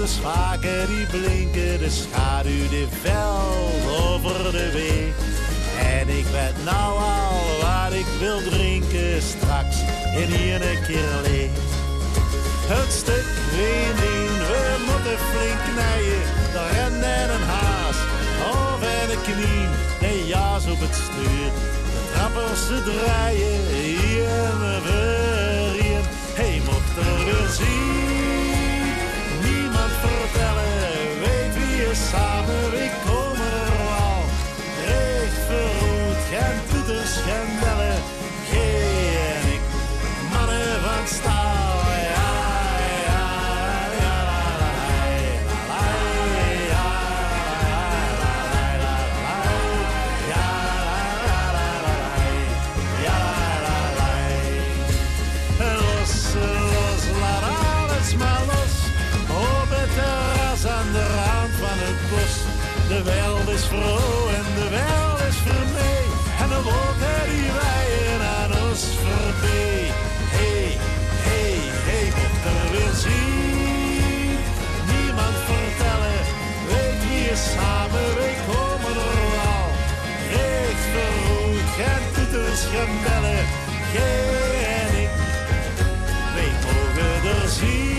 zon, de schaken die blinken, de schaduw die veld over de weg. En ik weet nou al wat ik wil drinken straks in hier een keer leeg. Het stuk in, we moeten flink knijden. De ren en een haas, of en een knie. De jas op het stuur, de trappers ze draaien. Hier en weer hier, hey, mocht er weer zien. Vertellen, weet wie je samen, we komen er al. Recht verroet, geen en de wereld is vermee. En de wolken die waaien aan ons voorbij. Hey, hey, hey, mocht er weer zien. Niemand vertellen, weet wie is samen, we komen er al. Recht verroet, geen toeters, geen bellen, geen ik. Wij mogen er zien,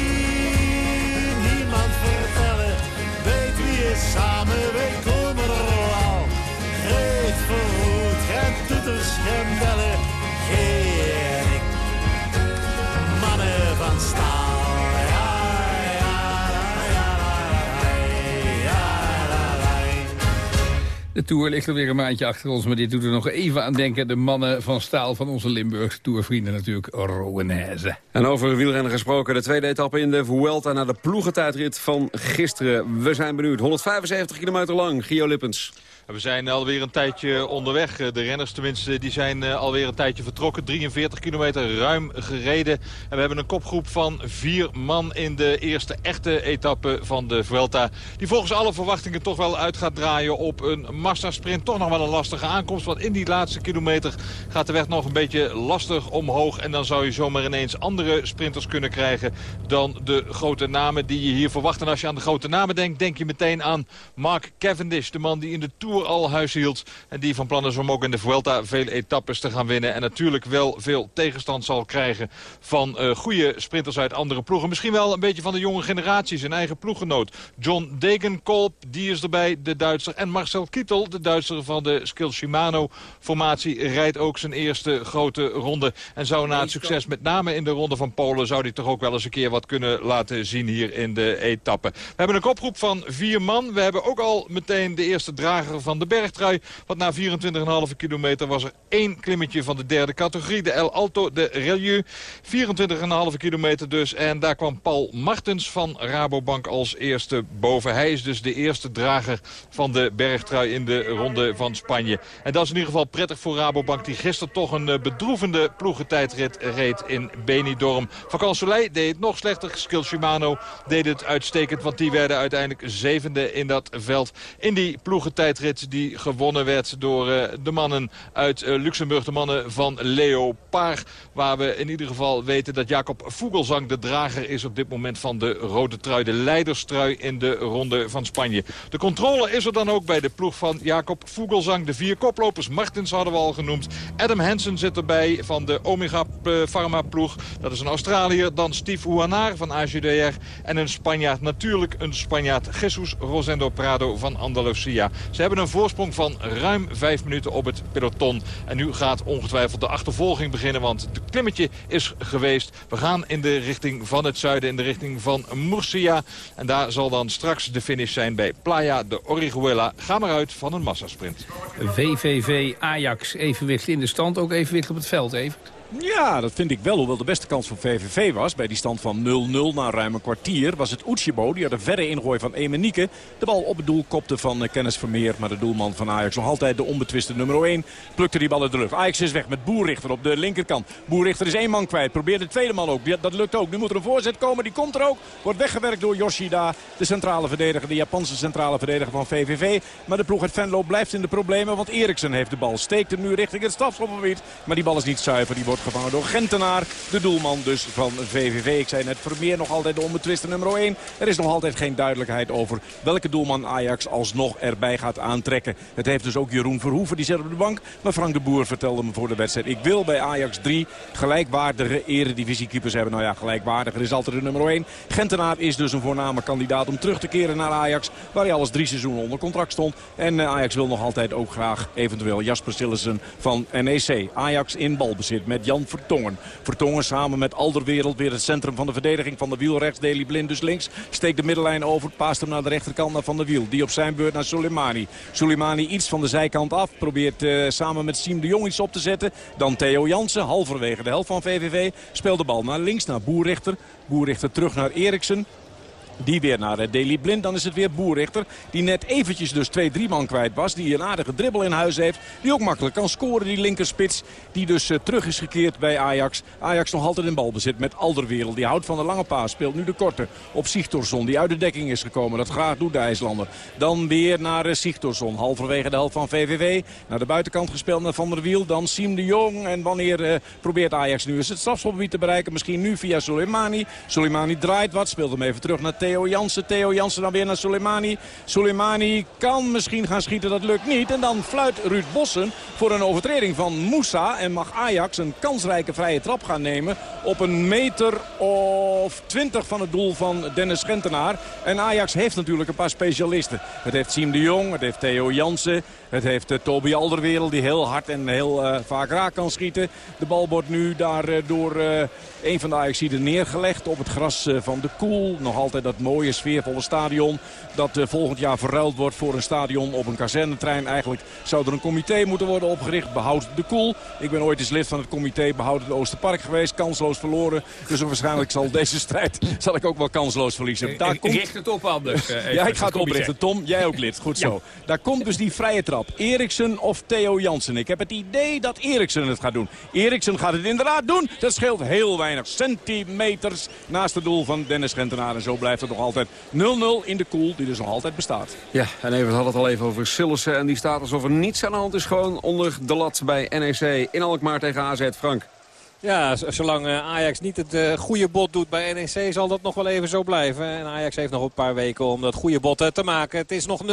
De Tour ligt er weer een maandje achter ons, maar dit doet er nog even aan denken. De mannen van staal van onze Limburgse Tourvrienden natuurlijk, Rowenhezen. En over wielrennen gesproken, de tweede etappe in de Vuelta... naar de ploegentijdrit van gisteren. We zijn benieuwd. 175 kilometer lang, Gio Lippens. We zijn alweer een tijdje onderweg. De renners tenminste die zijn eh, alweer een tijdje vertrokken. 43 kilometer ruim gereden. En we hebben een kopgroep van vier man in de eerste echte etappe van de Vuelta. Die volgens alle verwachtingen toch wel uit gaat draaien op een massasprint. Toch nog wel een lastige aankomst. Want in die laatste kilometer gaat de weg nog een beetje lastig omhoog. En dan zou je zomaar ineens andere sprinters kunnen krijgen dan de grote namen die je hier verwacht. En als je aan de grote namen denkt, denk je meteen aan Mark Cavendish. De man die in de Tour al huis hield. En die van plan is om ook in de Vuelta veel etappes te gaan winnen. En natuurlijk wel veel tegenstand zal krijgen van uh, goede sprinters uit andere ploegen. Misschien wel een beetje van de jonge generatie. Zijn eigen ploeggenoot John Degenkolb, die is erbij, de Duitser. En Marcel Kittel, de Duitser van de Skill Shimano formatie, rijdt ook zijn eerste grote ronde. En zou na het succes met name in de ronde van Polen... zou hij toch ook wel eens een keer wat kunnen laten zien hier in de etappe. We hebben een kopgroep van vier man. We hebben ook al meteen de eerste drager van de bergtrui. Want na 24,5 kilometer was er één klimmetje van de derde categorie. De El Alto de Relieu. 24,5 kilometer dus. En daar kwam Paul Martens van Rabobank als eerste boven. Hij is dus de eerste drager van de bergtrui in de ronde van Spanje. En dat is in ieder geval prettig voor Rabobank. Die gisteren toch een eh, bedroevende ploegentijdrit reed in Benidorm. Van Soleil deed het nog slechter. Skill Shimano deed het uitstekend. Want die werden uiteindelijk zevende in dat veld. In die ploegentijdrit die gewonnen werd door uh, de mannen uit uh, Luxemburg. De mannen van Leopard. Waar we in ieder geval weten dat Jacob Vogelsang de drager is op dit moment van de rode trui. De leiderstrui in de ronde van Spanje. De controle is er dan ook bij de ploeg van Jacob Vogelsang. De vier koplopers. Martens hadden we al genoemd. Adam Hansen zit erbij van de Omega Pharma ploeg. Dat is een Australiër. Dan Steve Ouanaar van AGDR. En een Spanjaard. Natuurlijk een Spanjaard. Jesus Rosendo Prado van Andalusia. Ze hebben een voorsprong van ruim vijf minuten op het peloton. En nu gaat ongetwijfeld de achtervolging beginnen. Want de klimmetje is geweest. We gaan in de richting van het zuiden. In de richting van Murcia. En daar zal dan straks de finish zijn bij Playa de Orihuela. Ga maar uit van een massasprint. VVV Ajax. Evenwicht in de stand. Ook evenwicht op het veld, even. Ja, dat vind ik wel. Hoewel de beste kans voor VVV was. Bij die stand van 0-0 na ruim een kwartier was het Uchibo. Die had een verre ingooi van Emenieke. De bal op het doel kopte van uh, Kennis Vermeer. Maar de doelman van Ajax nog altijd de onbetwiste nummer 1. Plukte die bal uit de lucht. Ajax is weg met Boerrichter op de linkerkant. Boerrichter is één man kwijt. Probeert de tweede man ook. Dat lukt ook. Nu moet er een voorzet komen. Die komt er ook. Wordt weggewerkt door Yoshida. De centrale verdediger. De Japanse centrale verdediger van VVV. Maar de ploeg uit Venlo blijft in de problemen. Want Eriksen heeft de bal. Steekt hem nu richting het strafschopgebied. Maar die bal is niet zuiver. Die wordt gevangen door Gentenaar. De doelman dus van VVV. Ik zei net Vermeer nog altijd de onbetwiste nummer 1. Er is nog altijd geen duidelijkheid over welke doelman Ajax alsnog erbij gaat aantrekken. Het heeft dus ook Jeroen Verhoeven. Die zit op de bank. Maar Frank de Boer vertelde me voor de wedstrijd. Ik wil bij Ajax 3 gelijkwaardige eredivisiekeepers hebben. Nou ja, gelijkwaardiger is altijd de nummer 1. Gentenaar is dus een voorname kandidaat om terug te keren naar Ajax. Waar hij alles drie seizoenen onder contract stond. En eh, Ajax wil nog altijd ook graag eventueel Jasper Sillessen van NEC. Ajax in balbezit met Jan Vertongen. Vertongen samen met Alderwereld weer het centrum van de verdediging van de wiel. Rechts Deli Blind dus links. Steekt de middenlijn over. Paast hem naar de rechterkant naar Van der Wiel. Die op zijn beurt naar Soleimani. Soleimani iets van de zijkant af. Probeert uh, samen met Siem de Jong iets op te zetten. Dan Theo Jansen. Halverwege de helft van VVV. Speelt de bal naar links naar Boerrichter. Boerrichter terug naar Eriksen. Die weer naar eh, Deli Blind. Dan is het weer Boerrichter. Die net eventjes dus 2-3 man kwijt was. Die een aardige dribbel in huis heeft. Die ook makkelijk kan scoren. Die linkerspits. Die dus uh, terug is gekeerd bij Ajax. Ajax nog altijd in balbezit met Alderwereld. Die houdt van de lange paas. Speelt nu de korte op Sigtorsson. Die uit de dekking is gekomen. Dat graag doet de IJslander. Dan weer naar uh, Sigtorsson. Halverwege de helft van VVV. Naar de buitenkant gespeeld naar Van der Wiel. Dan Siem de Jong. En wanneer probeert Ajax nu eens het strafschopgebied te bereiken. Misschien nu via Soleimani. Soleimani draait wat. Speelt hem even terug naar Theo Jansen. Theo Jansen dan weer naar Soleimani. Soleimani kan misschien gaan schieten, dat lukt niet. En dan fluit Ruud Bossen voor een overtreding van Moussa. En mag Ajax een kansrijke vrije trap gaan nemen op een meter of twintig van het doel van Dennis Gentenaar. En Ajax heeft natuurlijk een paar specialisten. Het heeft Siem de Jong, het heeft Theo Jansen. Het heeft uh, Toby Alderwereld die heel hard en heel uh, vaak raak kan schieten. De bal wordt nu daar uh, door een van de Ajaxiden neergelegd op het gras van de Koel. Nog altijd dat mooie sfeervolle stadion dat volgend jaar verruild wordt voor een stadion op een kazernetrein. Eigenlijk zou er een comité moeten worden opgericht. Behoud de Koel. Ik ben ooit eens lid van het comité Behoud het Oosterpark geweest. Kansloos verloren. Dus waarschijnlijk zal deze strijd zal ik ook wel kansloos verliezen. Daar komt... Richt het op anders. ja, ik ga het oprichten. Tom, jij ook lid. Goed zo. Ja. Daar komt dus die vrije trap. Eriksen of Theo Jansen. Ik heb het idee dat Eriksen het gaat doen. Eriksen gaat het inderdaad doen. Dat scheelt heel weinig centimeters naast het doel van Dennis Gentenaar. En zo blijft het nog altijd 0-0 in de koel dus nog altijd bestaat. Ja, en even had het al even over Sillessen. En die staat alsof er niets aan de hand is. Gewoon onder de lat bij NEC in Alkmaar tegen AZ. Frank. Ja, zolang Ajax niet het uh, goede bot doet bij NEC zal dat nog wel even zo blijven. En Ajax heeft nog een paar weken om dat goede bot uh, te maken. Het is nog 0-0.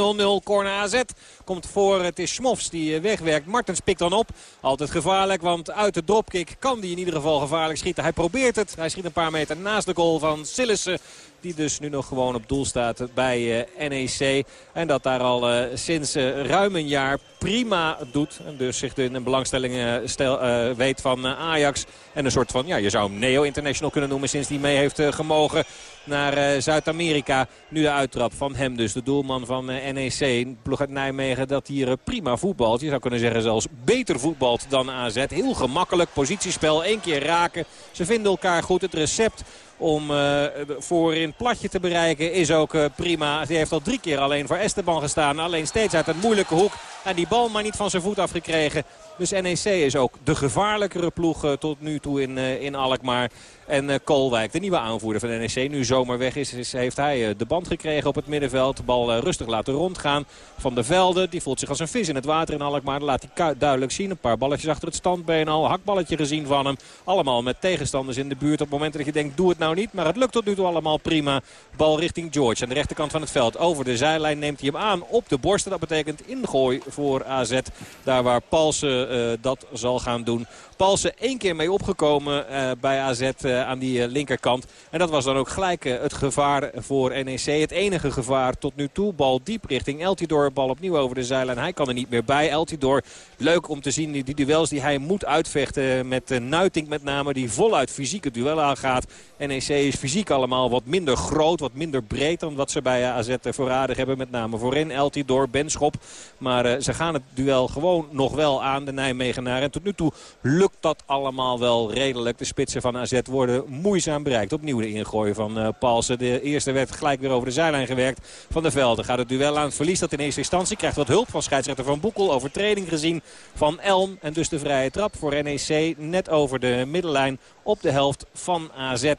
Corner AZ komt voor. Het is Schmofs die wegwerkt. Martens pikt dan op. Altijd gevaarlijk, want uit de dropkick kan hij in ieder geval gevaarlijk schieten. Hij probeert het. Hij schiet een paar meter naast de goal van Sillissen. Die dus nu nog gewoon op doel staat bij uh, NEC. En dat daar al uh, sinds uh, ruim een jaar prima doet. En dus zich in een belangstelling stel, weet van Ajax. En een soort van, ja, je zou hem Neo-International kunnen noemen sinds hij mee heeft gemogen naar Zuid-Amerika. Nu de uittrap van hem dus, de doelman van NEC. Ploeg uit Nijmegen dat hier prima voetbalt. Je zou kunnen zeggen zelfs beter voetbalt dan AZ. Heel gemakkelijk, positiespel, één keer raken. Ze vinden elkaar goed. Het recept om uh, voorin platje te bereiken is ook uh, prima. Hij heeft al drie keer alleen voor Esteban gestaan. Alleen steeds uit een moeilijke hoek. En die bal maar niet van zijn voet afgekregen. Dus NEC is ook de gevaarlijkere ploeg uh, tot nu toe in, in Alkmaar. En uh, Kolwijk, de nieuwe aanvoerder van NEC, nu zomaar weg is, heeft hij de band gekregen op het middenveld. De bal rustig laten rondgaan. Van der Velde, die voelt zich als een vis in het water in Alkmaar. Dat laat hij duidelijk zien. Een paar balletjes achter het standbeen al. Hakballetje gezien van hem. Allemaal met tegenstanders in de buurt. Op het moment dat je denkt, doe het nou niet. Maar het lukt tot nu toe allemaal prima. Bal richting George aan de rechterkant van het veld. Over de zijlijn neemt hij hem aan op de borsten. Dat betekent ingooi voor AZ. Daar waar Palsen dat zal gaan doen. Palsen één keer mee opgekomen bij AZ aan die linkerkant. En dat was dan ook gelijk het gevaar voor NEC. Het enige gevaar tot nu toe. Bal diep richting Eltidoor. Bal opnieuw over de zijlijn. Hij kan er niet meer bij. Eltidoor, leuk om te zien die duels die hij moet uitvechten. Met Nuiting met name. Die voluit fysieke duel aangaat. NEC is fysiek allemaal wat minder groot. Wat minder breed dan wat ze bij AZ voorradig hebben. Met name voorin Eltidoor, Benschop. Maar ze gaan het duel gewoon nog wel aan, de Nijmegenaren. En tot nu toe lukt dat allemaal wel redelijk. De spitsen van AZ worden moeizaam bereikt. Opnieuw de ingooi van uh, Paulsen. De eerste werd gelijk weer over de zijlijn gewerkt. Van der Velde gaat het duel aan. Verliest dat in eerste instantie. Krijgt wat hulp van scheidsrechter Van Boekel. Overtreding gezien van Elm. En dus de vrije trap voor NEC. Net over de middenlijn op de helft van AZ.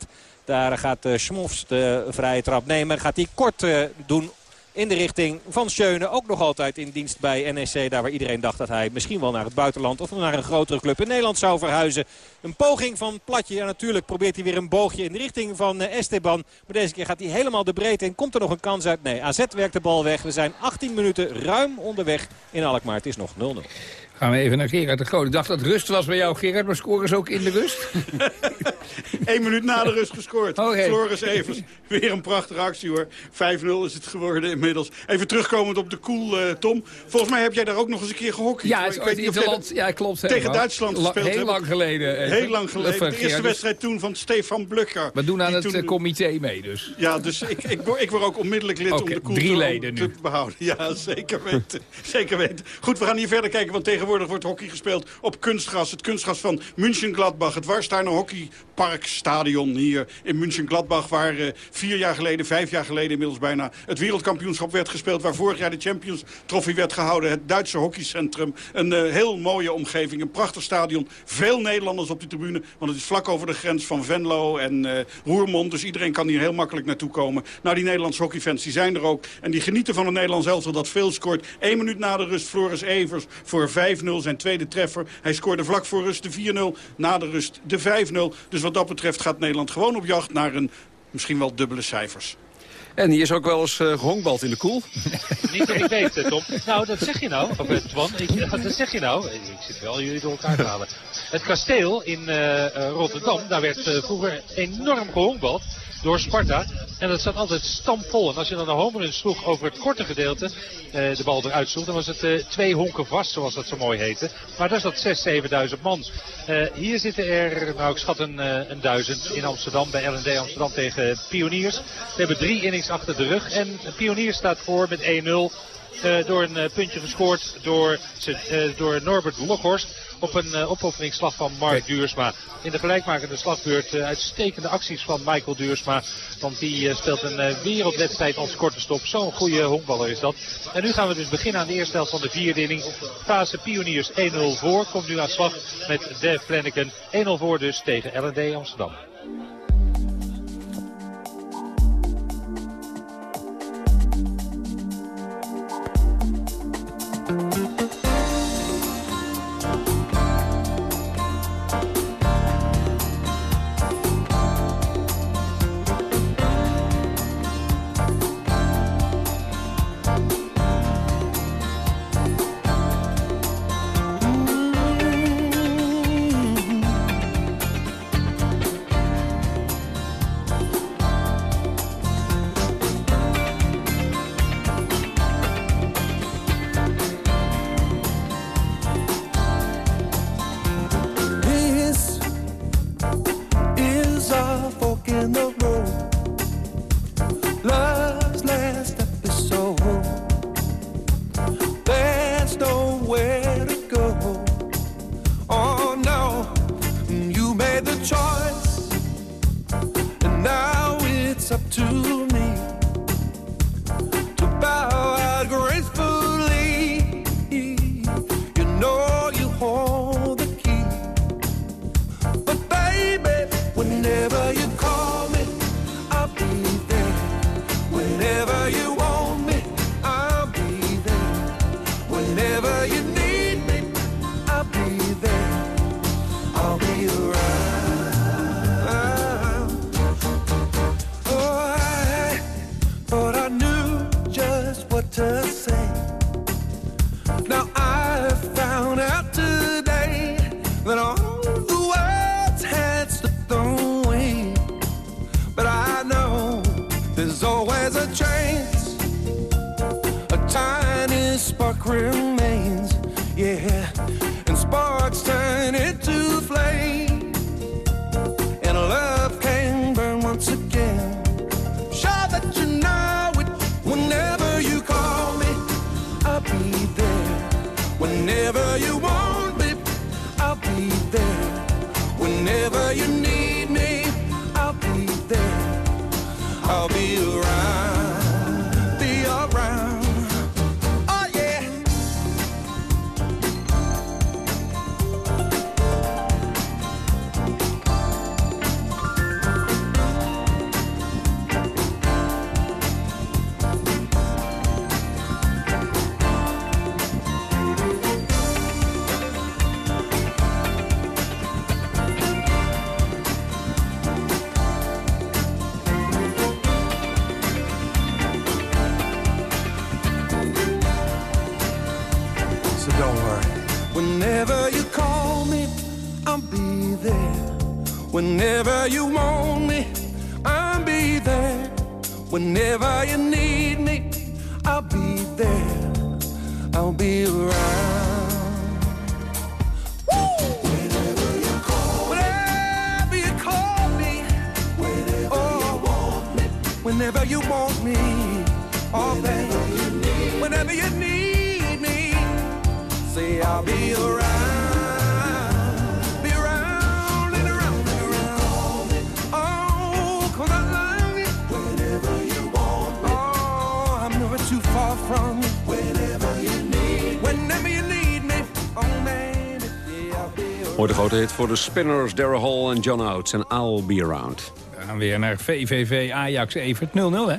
Daar gaat uh, Schmofs de vrije trap nemen. Gaat hij kort uh, doen in de richting van Schöne. Ook nog altijd in dienst bij NEC. Daar waar iedereen dacht dat hij misschien wel naar het buitenland of naar een grotere club in Nederland zou verhuizen. Een poging van Platje. En natuurlijk probeert hij weer een boogje in de richting van Esteban. Maar deze keer gaat hij helemaal de breedte in. Komt er nog een kans uit? Nee, AZ werkt de bal weg. We zijn 18 minuten ruim onderweg in Alkmaar. Het is nog 0-0. Gaan we even naar Gerard de Groot. Ik dacht dat rust was bij jou, Gerard, maar scoren ze ook in de rust? Eén minuut na de rust gescoord. Okay. Floris Evers. Weer een prachtige actie hoor. 5-0 is het geworden inmiddels. Even terugkomend op de koel, cool, uh, Tom. Volgens mij heb jij daar ook nog eens een keer gehockeyd. Ja, het is ooit land, ja, klopt. Tegen Duitsland gespeeld. Heel lang geleden. Even. Heel lang geleden. De eerste wedstrijd toen van Stefan Blucher. We doen aan het toen... Eh, comité mee dus. Ja, dus ik, ik, word, ik word ook onmiddellijk lid om de koel drie leden te, nu. behouden. Ja, zeker weten. zeker weten. Goed, we gaan hier verder kijken, want wordt hockey gespeeld op kunstgras. Het kunstgras van München-Gladbach. Het Warsteiner Hockeyparkstadion hier in München-Gladbach. Waar uh, vier jaar geleden, vijf jaar geleden inmiddels bijna het wereldkampioenschap werd gespeeld. Waar vorig jaar de Champions Trophy werd gehouden. Het Duitse hockeycentrum. Een uh, heel mooie omgeving. Een prachtig stadion. Veel Nederlanders op de tribune. Want het is vlak over de grens van Venlo en uh, Roermond. Dus iedereen kan hier heel makkelijk naartoe komen. Nou, die Nederlandse hockeyfans die zijn er ook. En die genieten van een Nederlands elftal dat veel scoort. Eén minuut na de rust Floris Evers voor 5-0 zijn tweede treffer. Hij scoorde vlak voor rust de 4-0. Na de rust de 5-0. Dus wat dat betreft gaat Nederland gewoon op jacht naar een misschien wel dubbele cijfers. En hier is ook wel eens uh, gehonkbald in de koel. Niet dat ik weet, Tom. Nou, dat zeg je nou, of Twan. Ik, dat zeg je nou. Ik zit wel jullie door elkaar te halen. Het kasteel in Rotterdam, daar werd vroeger enorm gehonkbald door Sparta. En dat zat altijd stampvol. En als je dan een homerun sloeg over het korte gedeelte, de bal eruit sloeg, dan was het twee honken vast, zoals dat zo mooi heette. Maar daar zat 6.000, 7.000 man. Hier zitten er, nou ik schat een, een duizend in Amsterdam, bij LND Amsterdam tegen Pioniers. We hebben drie innings achter de rug en Pioniers staat voor met 1-0. Uh, door een uh, puntje gescoord door, uh, door Norbert Lokhorst op een opofferingsslag van Mark. Duursma. In de gelijkmakende slagbeurt uitstekende acties van Michael Duursma. Want die speelt een wereldwedstrijd als korte stop. Zo'n goede honkballer is dat. En nu gaan we dus beginnen aan de eerste helft van de vierde inning. Fase Pioniers 1-0 voor. Komt nu aan slag met Dave Flanagan. 1-0 voor dus tegen LND Amsterdam. Whenever you want me, I'll be there. Whenever you need me, I'll be there. I'll be around. Whenever you call me, whenever you want me, whenever you want me, oh whenever you need me, say I'll be around, Hoor de grote hit voor de Spinners, Daryl Hall en John Oates en I'll Be Around. We gaan weer naar VVV Ajax Evert 0-0 hè?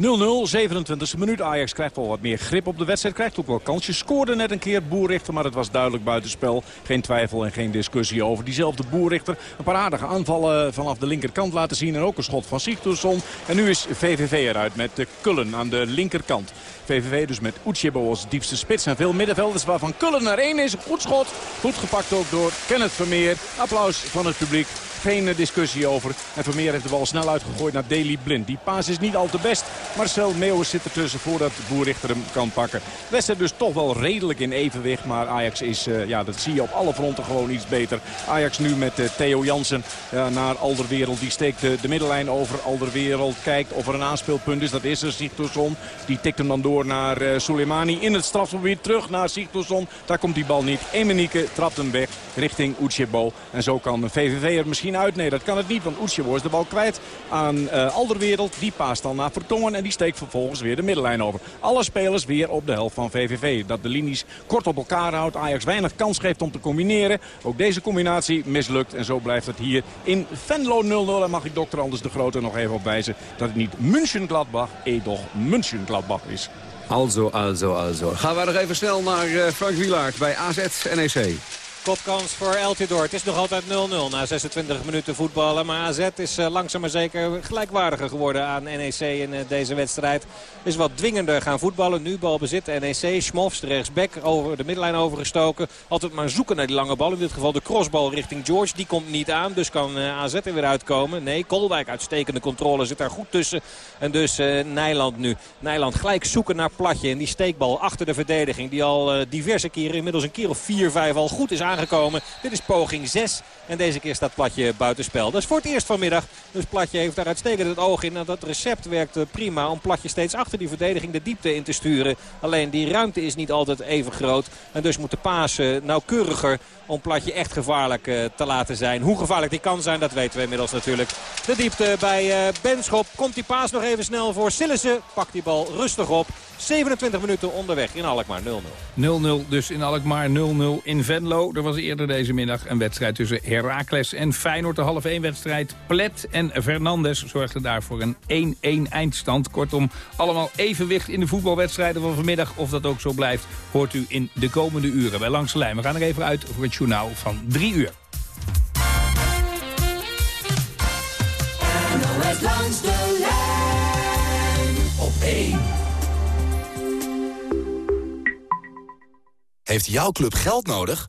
0-0, 27e minuut. Ajax krijgt wel wat meer grip op de wedstrijd. Krijgt ook wel kansjes. Scoorde net een keer Boerrichter, maar het was duidelijk buitenspel. Geen twijfel en geen discussie over. Diezelfde Boerrichter een paar aardige aanvallen vanaf de linkerkant laten zien. En ook een schot van Sigthursson. En nu is VVV eruit met de Kullen aan de linkerkant. VVV dus met Uchebo als diepste spits. En veel middenvelders waarvan Kullen er één is. Een goed schot. Goed gepakt ook door Kenneth Vermeer. Applaus van het publiek. Geen eh, discussie over. En Vermeer heeft de bal snel uitgegooid naar Daley Blind. Die paas is niet al te best. Marcel Meeuwis zit ertussen voordat Boerrichter hem kan pakken. Wedstrijd dus toch wel redelijk in evenwicht. Maar Ajax is, eh, ja, dat zie je op alle fronten gewoon iets beter. Ajax nu met eh, Theo Jansen ja, naar Alderwereld. Die steekt de, de middenlijn over. Alderwereld kijkt of er een aanspeelpunt is. Dat is er, Sigtorsson. Die tikt hem dan door naar Soleimani. In het strafgebied terug naar Sigtorsson. Daar komt die bal niet. Emenieke trapt hem weg richting Uchebo. En zo kan VVV er misschien uit. Nee, dat kan het niet. Want Uchebo is de bal kwijt aan uh, Alderwereld. Die paast dan naar Vertongen. En die steekt vervolgens weer de middenlijn over. Alle spelers weer op de helft van VVV. Dat de linies kort op elkaar houdt. Ajax weinig kans geeft om te combineren. Ook deze combinatie mislukt. En zo blijft het hier in Venlo 0-0. En mag ik dokter Anders de Grote nog even op wijzen dat het niet München-Gladbach, edoch München-Gladbach is. Also, also, also. Gaan we nog even snel naar uh, Frank Wielaert bij AZ NEC. Kopkans voor Eltidoor. Het is nog altijd 0-0 na 26 minuten voetballen. Maar AZ is uh, langzaam maar zeker gelijkwaardiger geworden aan NEC in uh, deze wedstrijd. Is wat dwingender gaan voetballen. Nu balbezit NEC. Schmofs, de over de middenlijn overgestoken. Altijd maar zoeken naar die lange bal. In dit geval de crossbal richting George. Die komt niet aan. Dus kan uh, AZ er weer uitkomen. Nee, Kolwijk uitstekende controle. Zit daar goed tussen. En dus Nijland nu. Nijland gelijk zoeken naar Platje. En die steekbal achter de verdediging. Die al diverse keren, inmiddels een keer of 4, 5 al goed is aangekomen. Dit is poging 6. En deze keer staat Platje buitenspel. Dat is voor het eerst vanmiddag. Dus Platje heeft daar uitstekend het oog in. En dat recept werkt prima om Platje steeds achter die verdediging de diepte in te sturen. Alleen die ruimte is niet altijd even groot. En dus moet de paas nauwkeuriger om Platje echt gevaarlijk uh, te laten zijn. Hoe gevaarlijk die kan zijn, dat weten we inmiddels natuurlijk. De diepte bij Benschop. Komt die paas nog even snel voor Sillissen. Pakt die bal rustig op. 27 minuten onderweg in Alkmaar 0-0. 0-0 dus in Alkmaar, 0-0 in Venlo. Er was eerder deze middag een wedstrijd tussen Heracles en Feyenoord. De half 1 wedstrijd. Plet en Fernandes zorgden daarvoor een 1-1 eindstand. Kortom, allemaal evenwicht in de voetbalwedstrijden van vanmiddag. Of dat ook zo blijft, hoort u in de komende uren bij Langs de Lijn. We gaan er even uit voor het journaal van 3 uur. NOS langs de lijn op 1. Heeft jouw club geld nodig?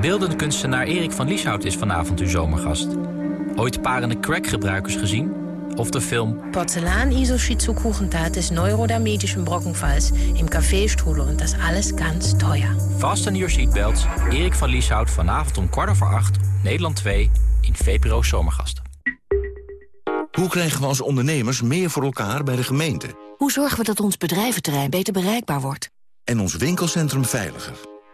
Beeldend kunstenaar Erik van Lieshout is vanavond uw zomergast. Ooit parende crackgebruikers gezien? Of de film Porzellan-Iso-Shizu-Kuchentat des neurodermetischen Brockenfalls im Café-Strudel und das alles ganz teuer. Fasten your seatbelts. Erik van Lieshout vanavond om kwart over acht. Nederland 2 in VPRO Zomergasten. Hoe krijgen we als ondernemers meer voor elkaar bij de gemeente? Hoe zorgen we dat ons bedrijventerrein beter bereikbaar wordt? En ons winkelcentrum veiliger?